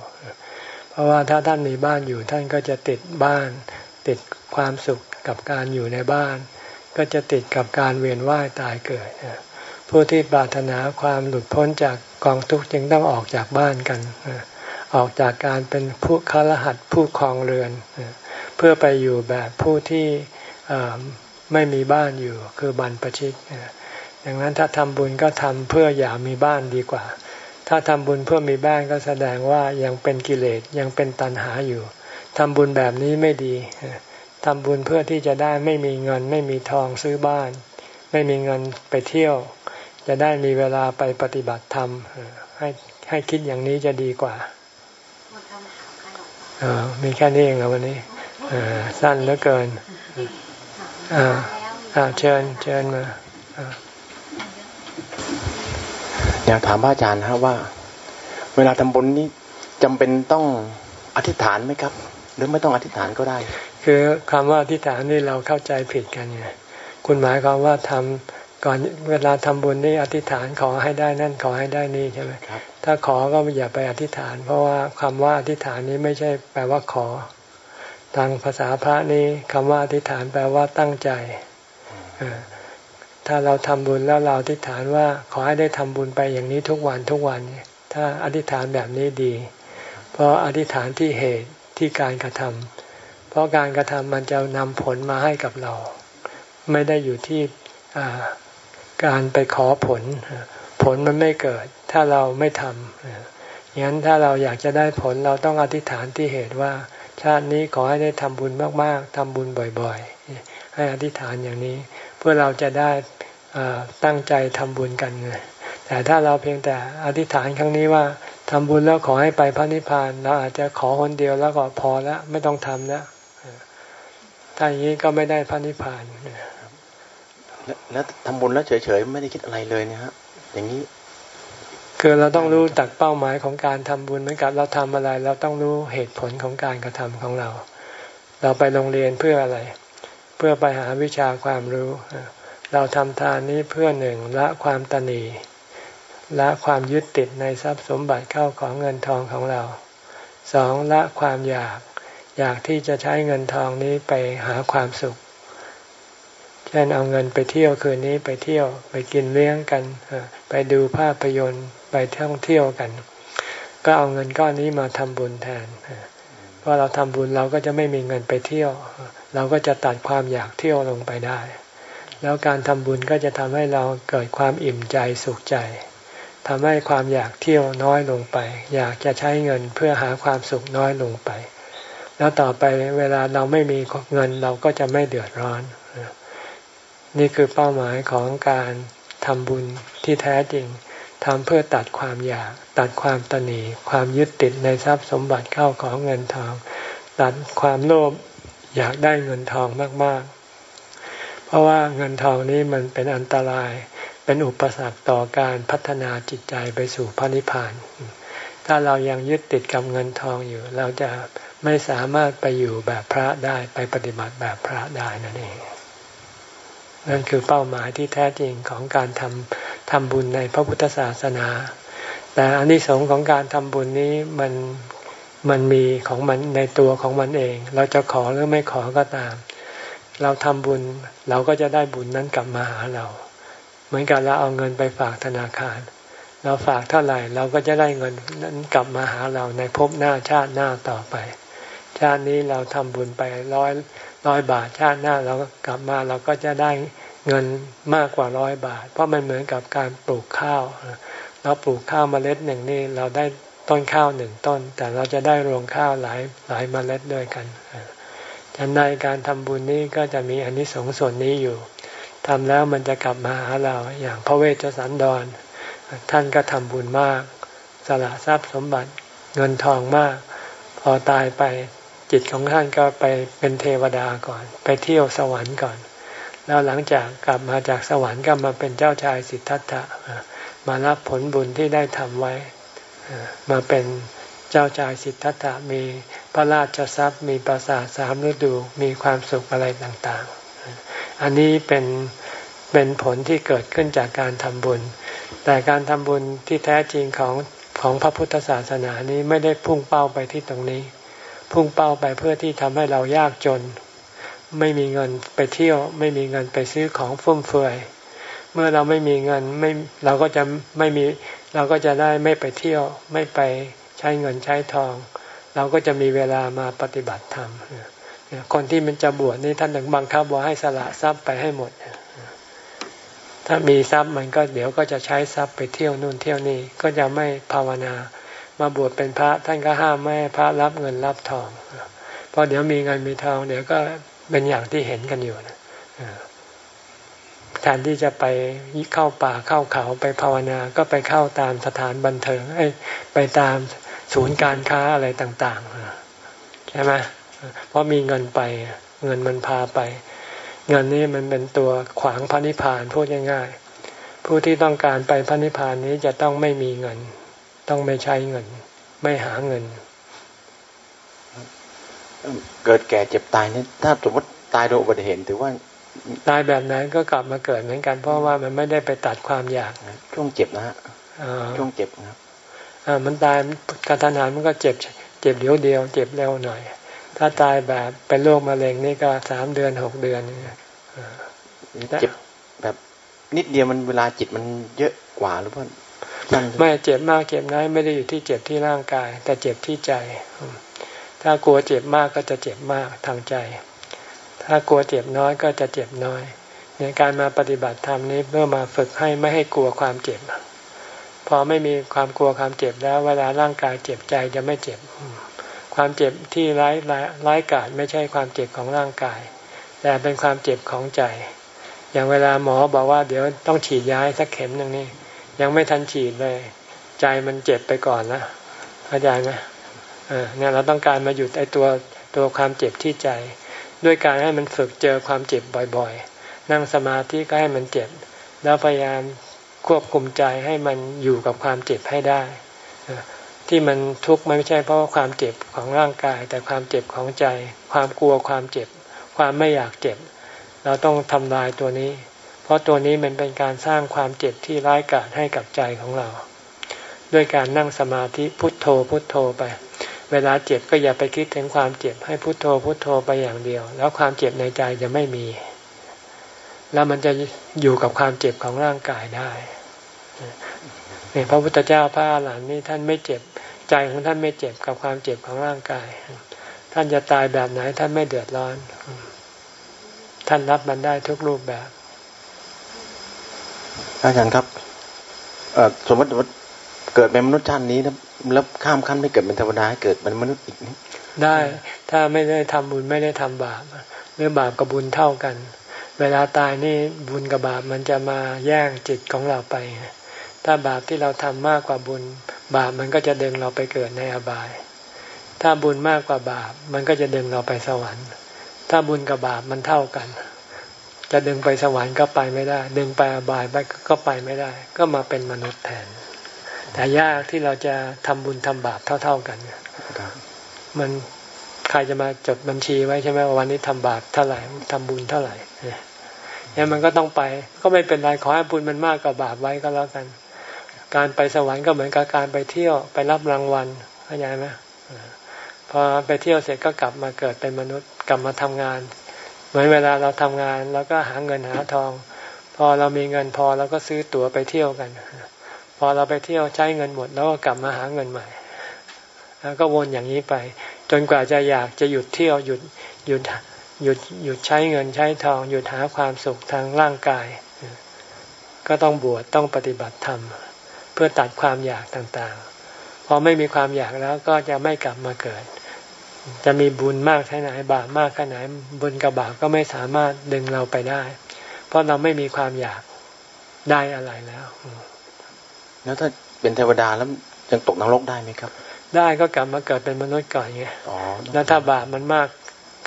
Speaker 1: เพราะว่าถ้าท่านมีบ้านอยู่ ท่านก็จะติดบ้าน ติดความสุขกับการอยู่ในบ้าน ก็จะติดกับการเวียนว่ายตายเกิด ผู้ที่ปรารถนาความหลุดพ้นจากกองทุกข์จึงต้องออกจากบ้านกัน ออกจากการเป็นผู้คารหัดผู้คลองเรือน เพื่อไปอยู่แบบผู้ที่ไม่มีบ้านอยู่คือบรรพชิตดังนั้นถ้าทำบุญก็ทำเพื่ออย่ามีบ้านดีกว่า ถ้าทำบุญเพื่อมีบ้านก็แสดงว่ายังเป็นกิเลสยังเป็นตัณหาอยู่ ทำบุญแบบนี้ไม่ดีทำบุญเพื่อที่จะได้ไม่มีเงิน ไม่มีทองซื้อบ้าน ไม่มีเงินไปเที่ยว จะได้มีเวลาไปปฏิบัติธรรมให้ให้คิดอย่างนี้จะดีกว่ามีแค่นี้เองเหรอวันนี้สั้นเหลือเกินเชิญเชิญมา
Speaker 3: อยากถามพระอาจารย์ครับว่า เวลาทำบุญนี้จำเป็นต้องอธิษฐานไหมครับ หรือไม่ต้องอธิษฐานก็ได้
Speaker 1: คือคำว่าอธิษฐานนี่เราเข้าใจผิดกันไงคุณหมายความว่าทำก่อนเวลาทำบุญนี่อธิษฐานขอให้ได้นั่นขอให้ได้นี่ใช่ไหมครับ ถ้าขอก็อย่าไปอธิษฐาน เพราะว่าคำว่าอธิษฐานนี้ไม่ใช่แปลว่าขอ ทางภาษาพระนี้คำว่าอธิษฐานแปลว่าตั้งใจถ้าเราทำบุญแล้วเราอธิษฐานว่าขอให้ได้ทำบุญไปอย่างนี้ทุกวันทุกวันถ้าอธิษฐานแบบนี้ดี เพราะอธิษฐานที่เหตุ ที่การกระทำเพราะการกระทำมันจะนำผลมาให้กับเรา ไม่ได้อยู่ที่การไปขอผล ผลมันไม่เกิด ถ้าเราไม่ทำงั้นถ้าเราอยากจะได้ผลเราต้องอธิษฐานที่เหตุว่า ชาตินี้ขอให้ได้ทำบุญมากๆทำบุญบ่อยๆ ให้อธิษฐานอย่างนี้ เพื่อเราจะได้ตั้งใจทำบุญกันแต่ถ้าเราเพียงแต่อธิษฐานครั้งนี้ว่า ทำบุญแล้วขอให้ไปพระนิพพานเราอาจจะขอคนเดียวแล้วก็พอแล้วไม่ต้องทำแล้วถ้าอย่างนี้ก็ไม่ได้พระนิพพาน
Speaker 3: แล้วทำบุญแล้วเฉยๆไม่ได้คิดอะไรเลยนะฮะอย่างนี้
Speaker 1: คือเราต้องรู้ตักเป้าหมายของการทำบุญเหมือนกับเราทำอะไร เราต้องรู้เหตุผลของการกระทำของเรา เราไปโรงเรียนเพื่ออะไร เพื่อไปหาวิชาความรู้ เราทำทานนี้เพื่อหนึ่งละความตนี ละความยึดติดในทรัพย์สมบัติเข้าของเงินทองของเราสองละความอยาก อยากที่จะใช้เงินทองนี้ไปหาความสุข เช่นเอาเงินไปเที่ยวคืนนี้ไปเที่ยวไปกินเลี้ยงกัน ไปดูภาพยนตร์ไปท่องเที่ยวกัน ก็เอาเงินก้อนนี้มาทำบุญแทนเพราะเราทำบุญเราก็จะไม่มีเงินไปเที่ยว เราก็จะตัดความอยากเที่ยวลงไปได้ แล้วการทำบุญก็จะทำให้เราเกิดความอิ่มใจสุขใจ ทำให้ความอยากเที่ยวน้อยลงไป อยากจะใช้เงินเพื่อหาความสุขน้อยลงไป แล้วต่อไปเวลาเราไม่มีเงินเราก็จะไม่เดือดร้อน นี่คือเป้าหมายของการทำบุญที่แท้จริงทำเพื่อตัดความอยาก ตัดความตนีความยึดติดในทรัพย์สมบัติเข้าของเงินทอง ตัดความโลภอยากได้เงินทองมาก ๆ เพราะว่าเงินทองนี้มันเป็นอันตราย เป็นอุปสรรคต่อการพัฒนาจิตใจไปสู่พระนิพพาน ถ้าเรายังยึดติดกับเงินทองอยู่ เราจะไม่สามารถไปอยู่แบบพระได้ไปปฏิบัติแบบพระได้นั่นเองนั่นคือเป้าหมายที่แท้จริงของการทำทำบุญในพระพุทธศาสนา แต่อันที่สองของการทำบุญนี้มันมันมีของมันในตัวของมันเอง เราจะขอหรือไม่ขอก็ตาม เราทำบุญเราก็จะได้บุญนั้นกลับมาหาเรา เหมือนกันเราเอาเงินไปฝากธนาคาร เราฝากเท่าไหร่เราก็จะได้เงินนั้นกลับมาหาเราในภพหน้าชาติหน้าต่อไป ชาตินี้เราทำบุญไปร้อยร้อยบาทชาติหน้าเรากลับมาเราก็จะได้เงินมากกว่าร้อยบาท เพราะมันเหมือนกับการปลูกข้าว เราปลูกข้าวมเมล็ดหนึ่งนี่เราได้ต้นข้าวหนึ่งต้น แต่เราจะได้รวงข้าวหลายหลายมเมล็ดด้วยกันฉันในการทำบุญนี้ก็จะมีอันนี้สงส่วนนี้อยู่ ทำแล้วมันจะกลับมาหาเราอย่างพระเวชสันดร ท่านก็ทำบุญมาก สละทรัพย์สมบัติเงินทองมาก พอตายไปจิตของท่านก็ไปเป็นเทวดาก่อน ไปเที่ยวสวรรค์ก่อน แล้วหลังจากกลับมาจากสวรรค์ก็มาเป็นเจ้าชายสิทธัตถะมารับผลบุญที่ได้ทำไว้ มาเป็นเจ้าชายสิทธัตถะมีพระราชทรัพย์ มีปราสาทสามฤดูมีความสุขอะไรต่างๆ อันนี้เป็นเป็นผลที่เกิดขึ้นจากการทำบุญ แต่การทำบุญที่แท้จริงของของพระพุทธศาสนานี้ไม่ได้พุ่งเป้าไปที่ตรงนี้ พุ่งเป้าไปเพื่อที่ทำให้เรายากจน ไม่มีเงินไปเที่ยว ไม่มีเงินไปซื้อของฟุ่มเฟือย เมื่อเราไม่มีเงินไม่เราก็จะไม่มีเราก็จะได้ไม่ไปเที่ยว ไม่ไปใช้เงินใช้ทอง เราก็จะมีเวลามาปฏิบัติธรรม คนที่มันจะบวชนี่ท่านถึงบังคับว่าให้สละทรัพย์ไปให้หมด ถ้ามีทรัพย์มันก็เดี๋ยวก็จะใช้ทรัพย์ไปเที่ยวนู่นเที่ยวนี่ก็จะไม่ภาวนา มาบวชเป็นพระท่านก็ห้ามไม่ให้พระรับเงินรับทองเพราะเดี๋ยวมีเงินมีทอง เดี๋ยวก็เป็นอย่างที่เห็นกันอยู่นะแทนที่จะไปเข้าป่าเข้าเขาไปภาวนาก็ไปเข้าตามสถานบันเทิงไปตามศูนย์การค้าอะไรต่าง ๆ ใช่ไหม เพราะมีเงินไป เงินมันพาไป เงินนี้มันเป็นตัวขวางพระนิพพานพูดง่ายๆ ผู้ที่ต้องการไปพระนิพพานนี้จะต้องไม่มีเงิน ต้องไม่ใช้เงิน ไม่หาเงิน
Speaker 3: เกิดแก่เจ็บตายนี่ถ้าสมมติตายโดยอุบัติเหตุถือว่า
Speaker 1: ตายแบบนั้นก็กลับมาเกิดเหมือนกัน เพราะว่ามันไม่ได้ไปตัดความอยาก
Speaker 3: ช่วงเจ็บนะฮะช่วงเจ็บครับ
Speaker 1: อ่ามันตายกระทันหันมันก็เจ็บ เจ็บเดียวเดียว เจ็บเร็วหน่อย ถ้าตายแบบเป็นโรคมะเร็งนี่ก็สามเดือนหกเดือน
Speaker 3: เจ็บแบบนิดเดียวมันเวลาจิตมันเยอะกว่าหรือเปล่า
Speaker 1: ไม่เจ็บมากเจ็บน้อยไม่ได้อยู่ที่เจ็บที่ร่างกาย แต่เจ็บที่ใจ ถ้ากลัวเจ็บมากก็จะเจ็บมากทางใจ ถ้ากลัวเจ็บน้อยก็จะเจ็บน้อย ในการมาปฏิบัติธรรมนี้เพื่อมาฝึกให้ไม่ให้กลัวความเจ็บ พอไม่มีความกลัวความเจ็บแล้ว เวลาร่างกายเจ็บใจจะไม่เจ็บ ความเจ็บที่ร้ายร้ายกาจไม่ใช่ความเจ็บของร่างกาย แต่เป็นความเจ็บของใจ อย่างเวลาหมอบอกว่าเดี๋ยวต้องฉีดยาสักเข็มหนึ่งนี่ยังไม่ทันฉีดเลย ใจมันเจ็บไปก่อนนะเข้าใจไหมเออเนี่ยเราต้องการมาหยุดไอ้ตัวตัวความเจ็บที่ใจ ด้วยการให้มันฝึกเจอความเจ็บบ่อยๆ นั่งสมาธิก็ให้มันเจ็บ แล้วพยายามควบคุมใจให้มันอยู่กับความเจ็บให้ได้ ที่มันทุกข์ไม่ใช่เพราะความเจ็บของร่างกาย แต่ความเจ็บของใจ ความกลัวความเจ็บ ความไม่อยากเจ็บ เราต้องทำลายตัวนี้ เพราะตัวนี้มันเป็นการสร้างความเจ็บที่ร้ายกาจให้กับใจของเรา ด้วยการนั่งสมาธิพุทโธพุทโธไป เวลาเจ็บก็อย่าไปคิดถึงความเจ็บให้พุทโธพุทโธไปอย่างเดียว แล้วความเจ็บในใจจะไม่มี แล้วมันจะอยู่กับความเจ็บของร่างกายได้ พระพุทธเจ้าพระอรหันต์นี่ท่านไม่เจ็บใจของท่านไม่เจ็บกับความเจ็บของร่างกาย ท่านจะตายแบบไหนท่านไม่เดือดร้อน ท่านรับมันได้ทุกรูปแบบ
Speaker 3: อาจารย์ครับสมมติว่าเกิดเป็นมนุษย์ชาตินี้แล้วแล้วข้ามขั้นไม่เกิดเป็นเทวดาเกิดเป็นมนุษย์อีก
Speaker 1: ได้ถ้าไม่ได้ทำบุญไม่ได้ทำบาปหรือบาปกับบุญเท่ากัน เวลาตายนี่บุญกับบาปมันจะมาแย่งจิตของเราไป ถ้าบาปที่เราทำมากกว่าบุญ บาปมันก็จะดึงเราไปเกิดในอบาย ถ้าบุญมากกว่าบาป มันก็จะดึงเราไปสวรรค์ ถ้าบุญกับบาปมันเท่ากัน จะดึงไปสวรรค์ก็ไปไม่ได้ ดึงไปอบายไปก็ไปไม่ได้ ก็มาเป็นมนุษย์แทน แต่ยากที่เราจะทำบุญทำบาปเท่า ๆกันมันใครจะมาจดบัญชีไว้ใช่ไหมวันนี้ทำบาปเท่าไหร่ทำบุญเท่าไหร่เนี่ยมันก็ต้องไป ก็ไม่เป็นไรขอให้บุญมันมากกว่าบาปไว้ก็แล้วกัน การไปสวรรค์ก็เหมือนกับการไปเที่ยวไปรับรางวัลเข้าใจไหมพอไปเที่ยวเสร็จก็กลับมาเกิดเป็นมนุษย์กลับมาทำงาน เหมือนเวลาเราทำงานแล้วก็หาเงินหาทอง พอเรามีเงินพอเราก็ซื้อตั๋วไปเที่ยวกัน พอเราไปเที่ยวใช้เงินหมดแล้วก็กลับมาหาเงินใหม่ แล้วก็วนอย่างนี้ไป จนกว่าจะอยากจะหยุดเที่ยวหยุดหยุดหยุดหยุดใช้เงินใช้ทองหยุดหาความสุขทางร่างกาย ก็ต้องบวชต้องปฏิบัติธรรม เพื่อตัดความอยากต่างๆ พอไม่มีความอยากแล้วก็จะไม่กลับมาเกิด จะมีบุญมากแค่ไหนบาปมากแค่ไหนบุญกับบาปก็ไม่สามารถดึงเราไปได้ เพราะเราไม่มีความอยากได้อะไรแล้ว
Speaker 3: แล้วถ้าเป็นเทวดาแล้วยังตกนรกได้ไหมครับ
Speaker 1: ได้ก็กลับมาเกิดเป็นมนุษย์ก่อนไงแล้วถ้าบาปมันมาก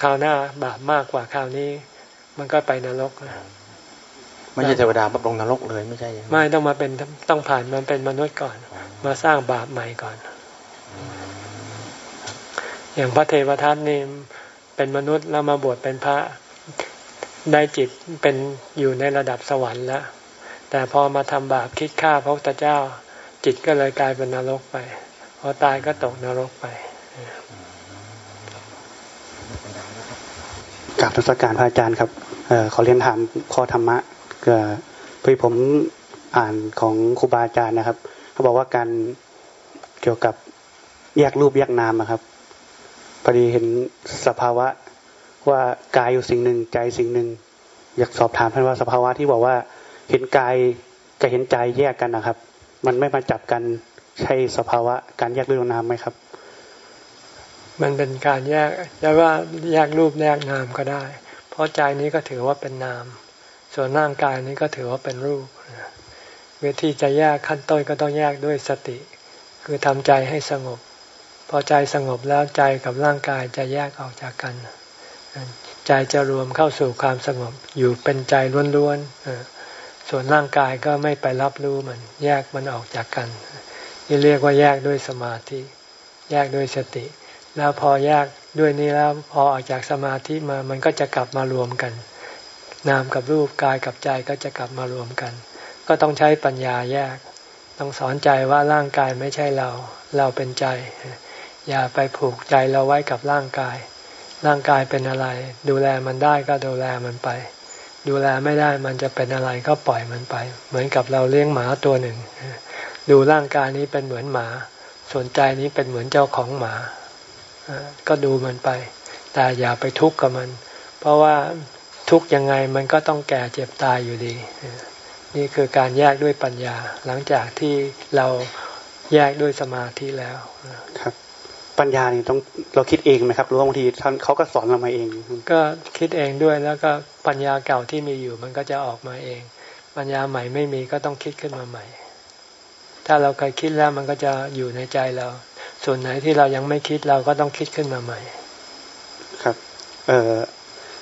Speaker 1: คราวหน้าบาปมากกว่าคราวนี้ มันก็ไปนรกนะ
Speaker 3: ไม่ใช่เทวดาบับลงนรกเลยไม่ใช่
Speaker 1: ไม่ต้องมาเป็นต้องผ่านมันเป็นมนุษย์ก่อน มาสร้างบาปใหม่ก่อน อย่างพระเทวทัตนี่เป็นมนุษย์แล้วมาบวชเป็นพระได้จิตเป็นอยู่ในระดับสวรรค์แล้วแต่พอมาทำบาปคิดฆ่าพระพุทธเจ้า จิตก็เลยกลายเป็นนรกไป พอตายก็ตกนรกไป
Speaker 4: กราบทศการพระอาจารย์ครับเออขอเรียนถามข้อธรรมะ ก็พี่ผมอ่านของครูบาอาจารย์นะครับ เขาบอกว่าการเกี่ยวกับแยกรูปแยกนามครับพอดีเห็นสภาวะว่ากายอยู่สิ่งหนึ่งใจสิ่งหนึ่งอยากสอบถามท่านว่าสภาวะที่บอกว่าเห็นกายจะเห็นใจแยกกันนะครับ มันไม่มาจับกันใช่สภาวะการแยกรูปนามไหมครับ
Speaker 1: มันเป็นการแยกจะว่าแยกรูปแยกนามก็ได้ เพราะใจนี้ก็ถือว่าเป็นนาม ส่วนร่างกายนี้ก็ถือว่าเป็นรูปวิธีจะแยกขั้นต้นก็ต้องแยกด้วยสติ คือทำใจให้สงบ พอใจสงบแล้วใจกับร่างกายจะแยกออกจากกัน ใจจะรวมเข้าสู่ความสงบอยู่เป็นใจล้วนๆส่วนร่างกายก็ไม่ไปรับรู้มันแยกมันออกจากกันนี่เรียกว่าแยกด้วยสมาธิ แยกด้วยสติ แล้วพอแยกด้วยนี้แล้วพอออกจากสมาธิมามันก็จะกลับมารวมกัน นามกับรูปกายกับใจก็จะกลับมารวมกัน ก็ต้องใช้ปัญญาแยก ต้องสอนใจว่าร่างกายไม่ใช่เรา เราเป็นใจ อย่าไปผูกใจเราไว้กับร่างกาย ร่างกายเป็นอะไร ดูแลมันได้ก็ดูแลมันไป ดูแลไม่ได้มันจะเป็นอะไรก็ปล่อยมันไป เหมือนกับเราเลี้ยงหมาตัวหนึ่ง ดูร่างกายนี้เป็นเหมือนหมา ส่วนใจนี้เป็นเหมือนเจ้าของหมา ก็ดูมันไป แต่อย่าไปทุกข์กับมัน เพราะว่า ทุกข์ยังไงมันก็ต้องแก่เจ็บตายอยู่ดี นี่คือการแยกด้วยปัญญา หลังจากที่เราแยกด้วยสมาธิแล้ว
Speaker 4: ครับ ปัญญานี่ต้องเราคิดเองไหมครับหรือว่าบางทีท่านเขาก็สอนเรามาเอง
Speaker 1: ก็คิดเองด้วยแล้วก็ปัญญาเก่าที่มีอยู่มันก็จะออกมาเอง ปัญญาใหม่ไม่มีก็ต้องคิดขึ้นมาใหม่ ถ้าเราเคยคิดแล้วมันก็จะอยู่ในใจเรา ส่วนไหนที่เรายังไม่คิดเราก็ต้องคิดขึ้นมาใหม่
Speaker 4: ครับ เออ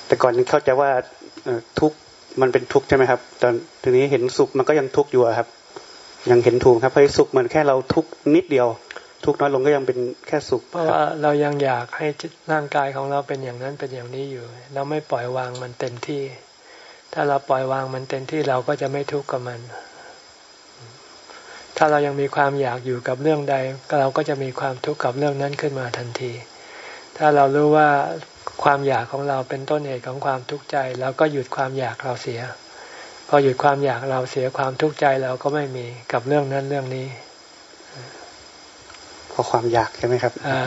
Speaker 4: แต่ก่อนนี้เข้าใจว่าทุกมันเป็นทุกใช่ไหมครับ ตอนทีนี้เห็นสุขมันก็ยังทุกอยู่ครับ ยังเห็นถูกครับเพราะสุขมันแค่เราทุกนิดเดียว ทุกน้อยลงก็ยังเป็นแค่สุข
Speaker 1: เพราะว่าเรายังอยากให้ร่างกายของเราเป็นอย่างนั้นเป็นอย่างนี้อยู่ เราไม่ปล่อยวางมันเต็มที่ ถ้าเราปล่อยวางมันเต็มที่เราก็จะไม่ทุกข์กับมัน ถ้าเรายังมีความอยากอยู่กับเรื่องใด เราก็จะมีความทุกข์กับเรื่องนั้นขึ้นมาทันที ถ้าเรารู้ว่า ความอยากของเราเป็นต้นเหตุของความทุกข์ใจเราก็หยุดความอยากเราเสีย พอหยุดความอยากเราเสียความทุกข์ใจเราก็ไม่มีกับเรื่องนั้นเรื่องนี้
Speaker 4: เพราะความอยากใช่ไหมครับ
Speaker 1: อ่า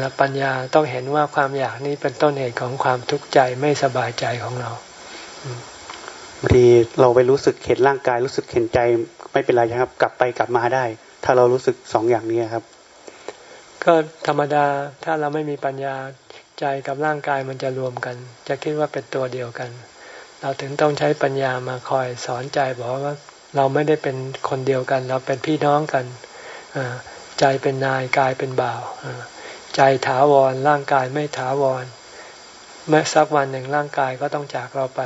Speaker 1: แล้วปัญญาต้องเห็นว่าความอยากนี้เป็นต้นเหตุของความทุกข์ใจไม่สบายใจของเรา
Speaker 4: บางทีเราไปรู้สึกเห็นร่างกายรู้สึกเห็นใจไม่เป็นไรครับ กลับไปกลับมาได้ ถ้าเรารู้สึกสองอย่างนี้ครับ
Speaker 1: ก็ธรรมดาถ้าเราไม่มีปัญญา ใจกับร่างกายมันจะรวมกัน จะคิดว่าเป็นตัวเดียวกัน เราถึงต้องใช้ปัญญามาคอยสอนใจบอกว่าเราไม่ได้เป็นคนเดียวกัน เราเป็นพี่น้องกันใจเป็นนายกายเป็นบ่าวใจถาวรร่างกายไม่ถาวรเมื่อสักวันหนึ่งร่างกายก็ต้องจากเราไป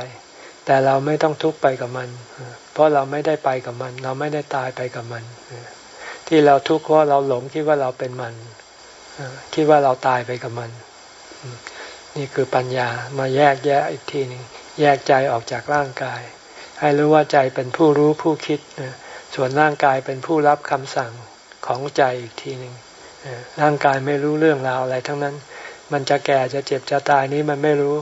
Speaker 1: แต่เราไม่ต้องทุกข์ไปกับมัน เพราะเราไม่ได้ไปกับมัน เราไม่ได้ตายไปกับมัน ที่เราทุกข์เพราะเราหลงคิดว่าเราเป็นมันคิดว่าเราตายไปกับมัน นี่คือปัญญามาแยกแยะอีกทีหนึ่งแยกใจออกจากร่างกาย ให้รู้ว่าใจเป็นผู้รู้ผู้คิด ส่วนร่างกายเป็นผู้รับคำสั่งของใจอีกทีหนึ่งร่างกายไม่รู้เรื่องราวอะไรทั้งนั้น มันจะแก่จะเจ็บจะตายนี้มันไม่รู้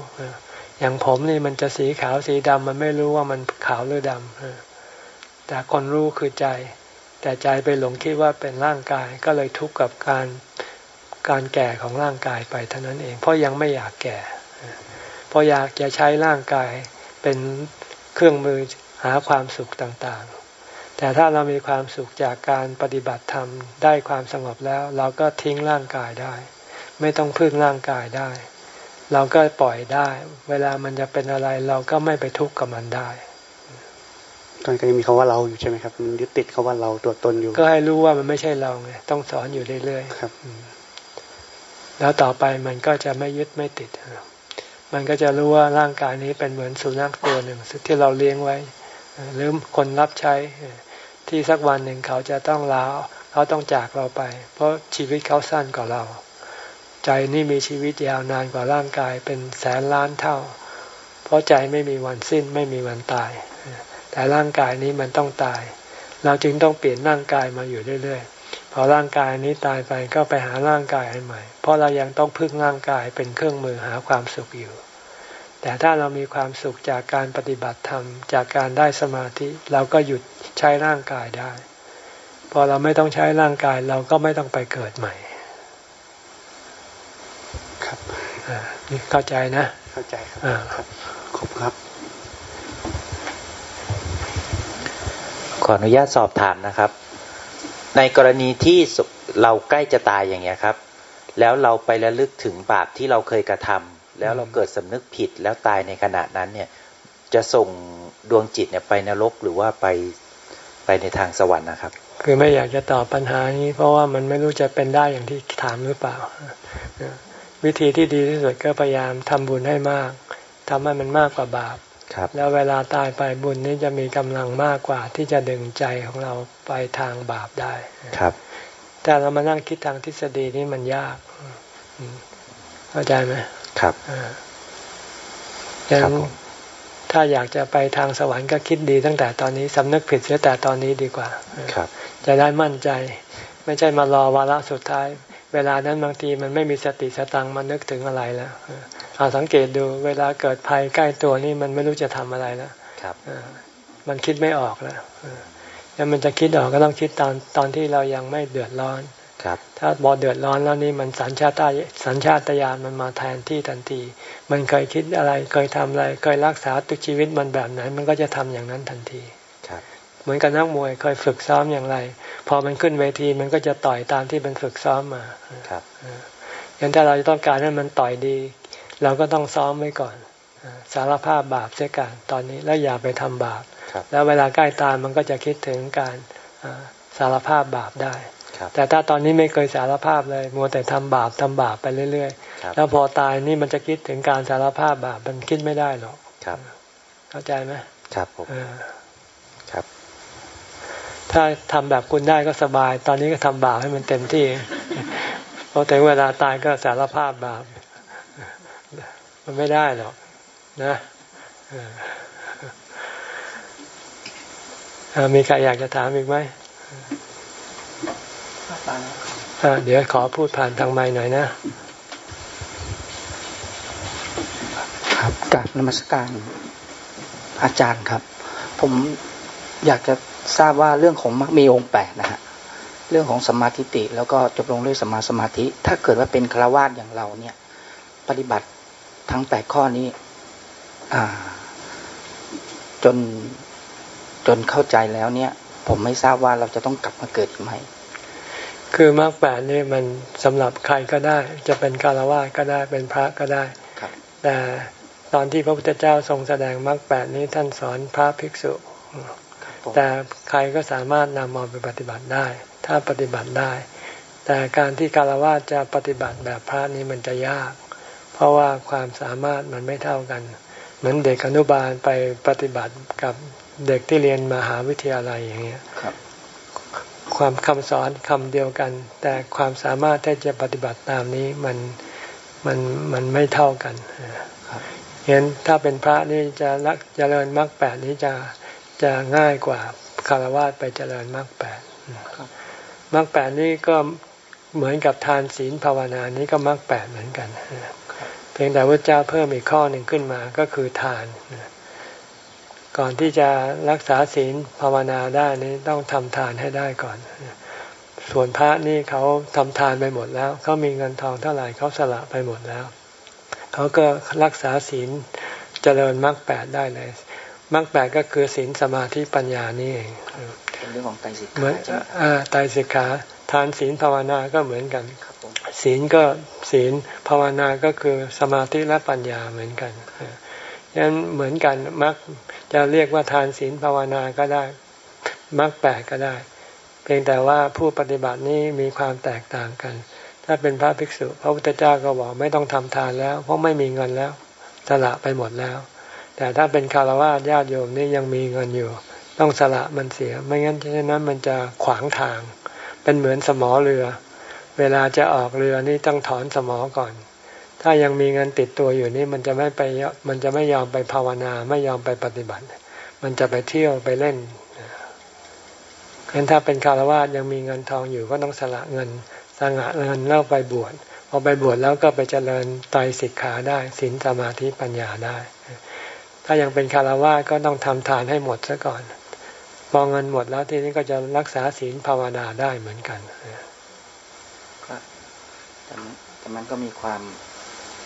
Speaker 1: อย่างผมนี่มันจะสีขาวสีดำมันไม่รู้ว่ามันขาวหรือดำแต่คนรู้คือใจ แต่ใจไปหลงคิดว่าเป็นร่างกายก็เลยทุกข์กับการ การแก่ของร่างกายไปเท่านั้นเอง เพราะยังไม่อยากแก่ เพราะอยากจะใช้ร่างกายเป็นเครื่องมือหาความสุขต่างๆ แต่ถ้าเรามีความสุขจากการปฏิบัติธรรมได้ความสงบแล้ว เราก็ทิ้งร่างกายได้ ไม่ต้องพึ่งร่างกายได้ เราก็ปล่อยได้ เวลามันจะเป็นอะไรเราก็ไม่ไปทุกข์กับมันได้
Speaker 4: ตอนก็ยังมีคาว่าเราอยู่ใช่ไหมครับมันยึดติดคาว่าเราตัวตนอยู่
Speaker 1: ก็ให้รู้ว่ามันไม่ใช่เราไงต้องสอนอยู่เรื่อยๆ
Speaker 4: ครับ
Speaker 1: แล้วต่อไปมันก็จะไม่ยึดไม่ติด มันก็จะรู้ว่าร่างกายนี้เป็นเหมือนสุนัขตัวหนึ่งที่เราเลี้ยงไว้ หรือคนรับใช้ที่สักวันหนึ่งเขาจะต้องลาเขาต้องจากเราไป เพราะชีวิตเขาสั้นกว่าเรา ใจนี่มีชีวิตยาวนานกว่าร่างกายเป็นแสนล้านเท่า เพราะใจไม่มีวันสิ้นไม่มีวันตาย แต่ร่างกายนี้มันต้องตาย เราจึงต้องเปลี่ยนร่างกายมาอยู่เรื่อย พอร่างกายนี้ตายไปก็ไปหาร่างกายใหม่ เพราะเรายังต้องพึ่งร่างกายเป็นเครื่องมือหาความสุขอยู่ แต่ถ้าเรามีความสุขจากการปฏิบัติธรรม จากการได้สมาธิเราก็หยุดใช้ร่างกายได้ พอเราไม่ต้องใช้ร่างกายเราก็ไม่ต้องไปเกิดใหม่
Speaker 4: ครับ
Speaker 1: เข้าใจนะ
Speaker 4: เข้าใจครับขอบครับ
Speaker 5: ขออนุญาตสอบถามนะครับ ในกรณีที่เราใกล้จะตายอย่างเงี้ยครับ แล้วเราไประลึกถึงบาปที่เราเคยกระทำแล้วเราเกิดสำนึกผิดแล้วตายในขณะนั้นเนี่ย จะส่งดวงจิตเนี่ยไปนรกหรือว่าไปไปในทางสวรรค์นะครับ
Speaker 1: คือไม่อยากจะตอบปัญหานี้ เพราะว่ามันไม่รู้จะเป็นได้อย่างที่ถามหรือเปล่า วิธีที่ดีที่สุดก็พยายามทำบุญให้มากทำให้มันมากกว่าบาป แล้วเวลาตายไปบุญนี้จะมีกำลังมากกว่า ที่จะดึงใจของเราไปทางบาปได้
Speaker 5: ครับ
Speaker 1: แต่เรามานั่งคิดทางทฤษฎีนี่มันยากเข้าใจไหม
Speaker 5: ครับ
Speaker 1: ยังถ้าอยากจะไปทางสวรรค์ก็คิดดีตั้งแต่ตอนนี้สำนึกผิดเสียแต่ตอนนี้ดีกว่า
Speaker 5: ครับ
Speaker 1: จะได้มั่นใจ ไม่ใช่มารอวาระสุดท้าย เวลานั้นบางทีมันไม่มีสติสตังมันนึกถึงอะไรแล้ว เอาสังเกตดูเวลาเกิดภัยใกล้ตัวนี่มันไม่รู้จะทำอะไรแล้ว
Speaker 5: ครับ
Speaker 1: มันคิดไม่ออกแล้วแล้วมันจะคิดออกก็ต้องคิดตอนตอนที่เรายังไม่เดือดร้อน
Speaker 5: ครับ
Speaker 1: ถ้าบอเดือดร้อนแล้วนี่มันสัญชาตสัญชาตญาณมันมาแทนที่ทันที มันเคยคิดอะไรเคยทำอะไร เคยรักษาตุชีวิตมันแบบไหนมันก็จะทำอย่างนั้นทันทีเหมือนกับนักมวยเคยฝึกซ้อมอย่างไร พอมันขึ้นเวทีมันก็จะต่อยตามที่มันฝึกซ้อมมา
Speaker 5: ครับ
Speaker 1: ยันถ้าเราต้องการให้มันต่อยดี เราก็ต้องซ้อมไว้ก่อนสารภาพบาปเสียก่อนตอนนี้แล้วอย่าไปทำบาป แล้วเวลาใกล้ตายมันก็จะคิดถึงการสารภาพบาปได้ แต่ถ้าตอนนี้ไม่เคยสารภาพเลย มัวแต่ทำบาปทำบาปไปเรื่อยๆ แล้วพอตายนี่มันจะคิดถึงการสารภาพบาปมันคิดไม่ได้หรอก
Speaker 5: ครับ
Speaker 1: เข้าใจไหม
Speaker 5: ครับผมครับ
Speaker 1: ถ้าทำแบบคุณได้ก็สบาย ตอนนี้ก็ทำบาปให้มันเต็มที่พอถึงเวลาตายก็สารภาพบาป มันไม่ได้หรอกนะมีใครอยากจะถามอีกไหมเดี๋ยวขอพูดผ่านทางไม้หน่อยนะ
Speaker 6: ครับกราบนมัสการอาจารย์ครับ ผมอยากจะทราบว่าเรื่องของมรรคมีองค์แปดนะฮะเรื่องของสมาธิติ แล้วก็จบลงด้วยสมาสมาธิ ถ้าเกิดว่าเป็นฆราวาสอย่างเราเนี่ย ปฏิบัติ ทั้งแปดข้อนี้อ่าจนจนเข้าใจแล้วเนี่ย ผมไม่ทราบว่าเราจะต้องกลับมาเกิดอีกไหม
Speaker 1: คือมรรคแปดนี่มันสำหรับใครก็ได้ จะเป็นคารวะก็ได้เป็นพระก็ได้แต่ตอนที่พระพุทธเจ้าทรงแสดงมรรคแปดนี้ท่านสอนพระภิกษุ แต่ใครก็สามารถนำมาไปปฏิบัติได้ ถ้าปฏิบัติได้ แต่การที่คารวะจะปฏิบัติแบบพระนี้มันจะยาก เพราะว่าความสามารถมันไม่เท่ากัน เหมือนเด็กอนุบาลไปปฏิบัติกับเด็กที่เรียนมหาวิทยาลัยอย่างเงี้ยความคำสอนคำเดียวกัน แต่ความสามารถที่จะปฏิบัติตามนี้มันมันมันไม่เท่ากันเห็นถ้าเป็นพระนี่จะรักเจริญมรรคแปดนี้จะจะง่ายกว่าคารวะไปเจริญมรรคแปดมรรคแปดนี้ก็เหมือนกับทานศีลภาวนานี้ก็มรรคแปดเหมือนกัน เพียงแต่ว่าเจ้าเพิ่มอีกข้อหนึ่งขึ้นมาก็คือทาน ก่อนที่จะรักษาศีลภาวนาได้นี้ต้องทำทานให้ได้ก่อน ส่วนพระนี่เขาทำทานไปหมดแล้วเขามีเงินทองเท่าไหร่เขาสละไปหมดแล้วเขาก็รักษาศีลเจริญมรรคแปดได้เลยมรรคแปดก็คือศีลสมาธิปัญญานี่เอง
Speaker 6: เป็นเรื่องของไตรสิกขา
Speaker 1: เหมือนไตรสิกขาทานศีลภาวนาก็เหมือนกัน ศีลก็ศีลภาวนาก็คือสมาธิและปัญญาเหมือนกันยันเหมือนกันมรรคจะเรียกว่าทานศีลภาวนาก็ได้มรรคแปดก็ได้ เพียงแต่ว่าผู้ปฏิบัตินี้มีความแตกต่างกัน ถ้าเป็นพระภิกษุ พระพุทธเจ้าก็บอกไม่ต้องทำทานแล้ว เพราะไม่มีเงินแล้วสละไปหมดแล้ว แต่ถ้าเป็นคารวะญาติโยมนี่ยังมีเงินอยู่ ต้องสละมันเสีย ไม่งั้นฉะนั้นมันจะขวางทาง เป็นเหมือนสมอเรือ เวลาจะออกเรือนี่ต้องถอนสมอก่อน ถ้ายังมีเงินติดตัวอยู่นี่มันจะไม่ไปมันจะไม่ยอมไปภาวนาไม่ยอมไปปฏิบัติ มันจะไปเที่ยวไปเล่นเห็นถ้าเป็นคารวะยังมีเงินทองอยู่ก็ต้องสละเงินสละเงินแล้วไปบวชพอไปบวชแล้วก็ไปเจริญไตรสิกขาได้ศีลสมาธิปัญญาได้ ถ้ายังเป็นคารวะก็ต้องทำทานให้หมดซะก่อนพอเงินหมดแล้วทีนี้ก็จะรักษาศีลภาวนาได้เหมือนกัน
Speaker 6: แต่มันก็มีความ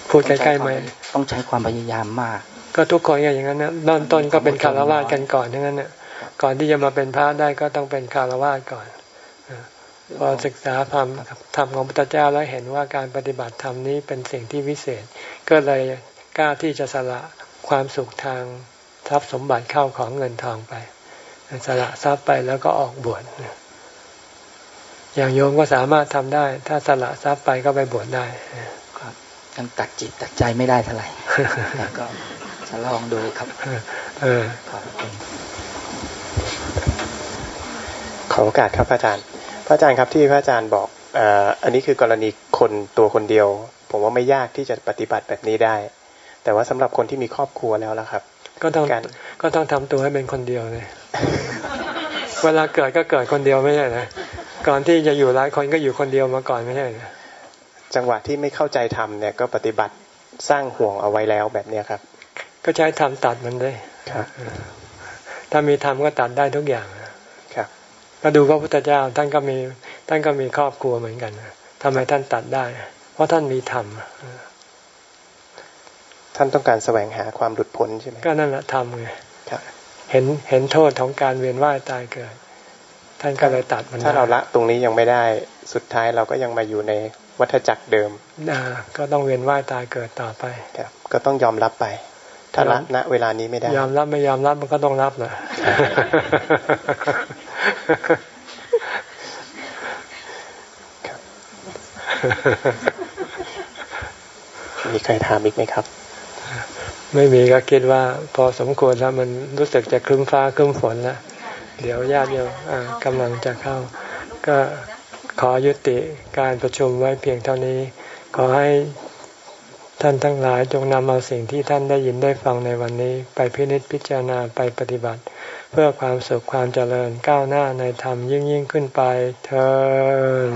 Speaker 1: พูดใกล้ๆไหม
Speaker 6: ต้องใช้ความพยายามมาก
Speaker 1: ก็ทุกคนอย่างนั้นนะเริ่มต้นก็เป็นคารวะกันก่อนทั้งนั้นเนี่ยก่อนที่จะมาเป็นพระได้ก็ต้องเป็นคารวะก่อนพอศึกษาธรรมธรรมของพระพุทธเจ้าแล้วเห็นว่าการปฏิบัติธรรมนี้เป็นสิ่งที่วิเศษ ก็เลยกล้าที่จะสละความสุขทางทรัพย์สมบัติเข้าของเงินทองไป สละทรัพย์ไปแล้วก็ออกบวช อย่างโยมก็สามารถทำได้ ถ้าสละทรัพย์ไปก็ไปบวชได้
Speaker 6: ยังตัดจิตตัดใจไม่ได้เท่าไหร่ก็จะลองดูครับ
Speaker 1: เออ
Speaker 3: ขอโอกาสครับพระอาจารย์ พระอาจารย์ครับที่พระอาจารย์บอกอันนี้คือกรณีคนตัวคนเดียว ผมว่าไม่ยากที่จะปฏิบัติแบบนี้ได้ แต่ว่าสำหรับคนที่มีครอบครัวแล้วล่ะครับ
Speaker 1: ก็ต้องก็ต้องทำตัวให้เป็นคนเดียวเลย เวลาเกิดก็เกิดคนเดียวไม่ใช่นะ ก่อนที่จะอยู่หลายคนก็อยู่คนเดียวมาก่อนไม่ใช่นะ
Speaker 7: จังหวะที่ไม่เข้าใจธรรมเนี่ยก็ปฏิบัติสร้างห่วงเอาไว้แล้วแบบเนี้ยครับ
Speaker 1: ก็ใช้ธรรมตัดมันได้
Speaker 7: ครับ
Speaker 1: ถ้ามีธรรมก็ตัดได้ทุกอย่าง
Speaker 7: ครับ
Speaker 1: ก็ดูพระพุทธเจ้าท่านก็มีท่านก็มีครอบครัวเหมือนกันทำไมท่านตัดได้ เพราะท่านมีธรรม
Speaker 7: ท่านต้องการแสวงหาความหลุดพ้นใช่ไหม
Speaker 1: ก็นั่นแหละธรรมไง
Speaker 7: ครับ
Speaker 1: เห็นเห็นโทษของการเวียนว่ายตายเกิด ท่านก็เลยตัดมัน
Speaker 7: ถ้าเรา
Speaker 1: ได้
Speaker 7: ละตรงนี้ยังไม่ได้สุดท้ายเราก็ยังมาอยู่ในวัฏจักรเดิม
Speaker 1: อ่าก็ต้องเวียนว่ายตายเกิดต่อไป
Speaker 7: ครับก็ต้องยอมรับไป ถ้าละณเวลานี้ไม่ได้
Speaker 1: ยอมรับไม่ยอมรับมันก็ต้องรับนะ
Speaker 7: มีใครถามอีกไหมครับ
Speaker 1: ไม่มีก็คิดว่า พอสมควรแล้วมันรู้สึกจะครึ้มฟ้าครึ้มฝนแล้ว เดี๋ยวญาติโยมอ่ากำลังจะเข้า ก็ขอยุติการประชุมไว้เพียงเท่านี้ ขอให้ท่านทั้งหลายจงนำเอาสิ่งที่ท่านได้ยินได้ฟังในวันนี้ ไปพินิจพิจารณาไปปฏิบัติ เพื่อความสุขความเจริญก้าวหน้าในธรรมยิ่งยิ่งขึ้นไปเธอ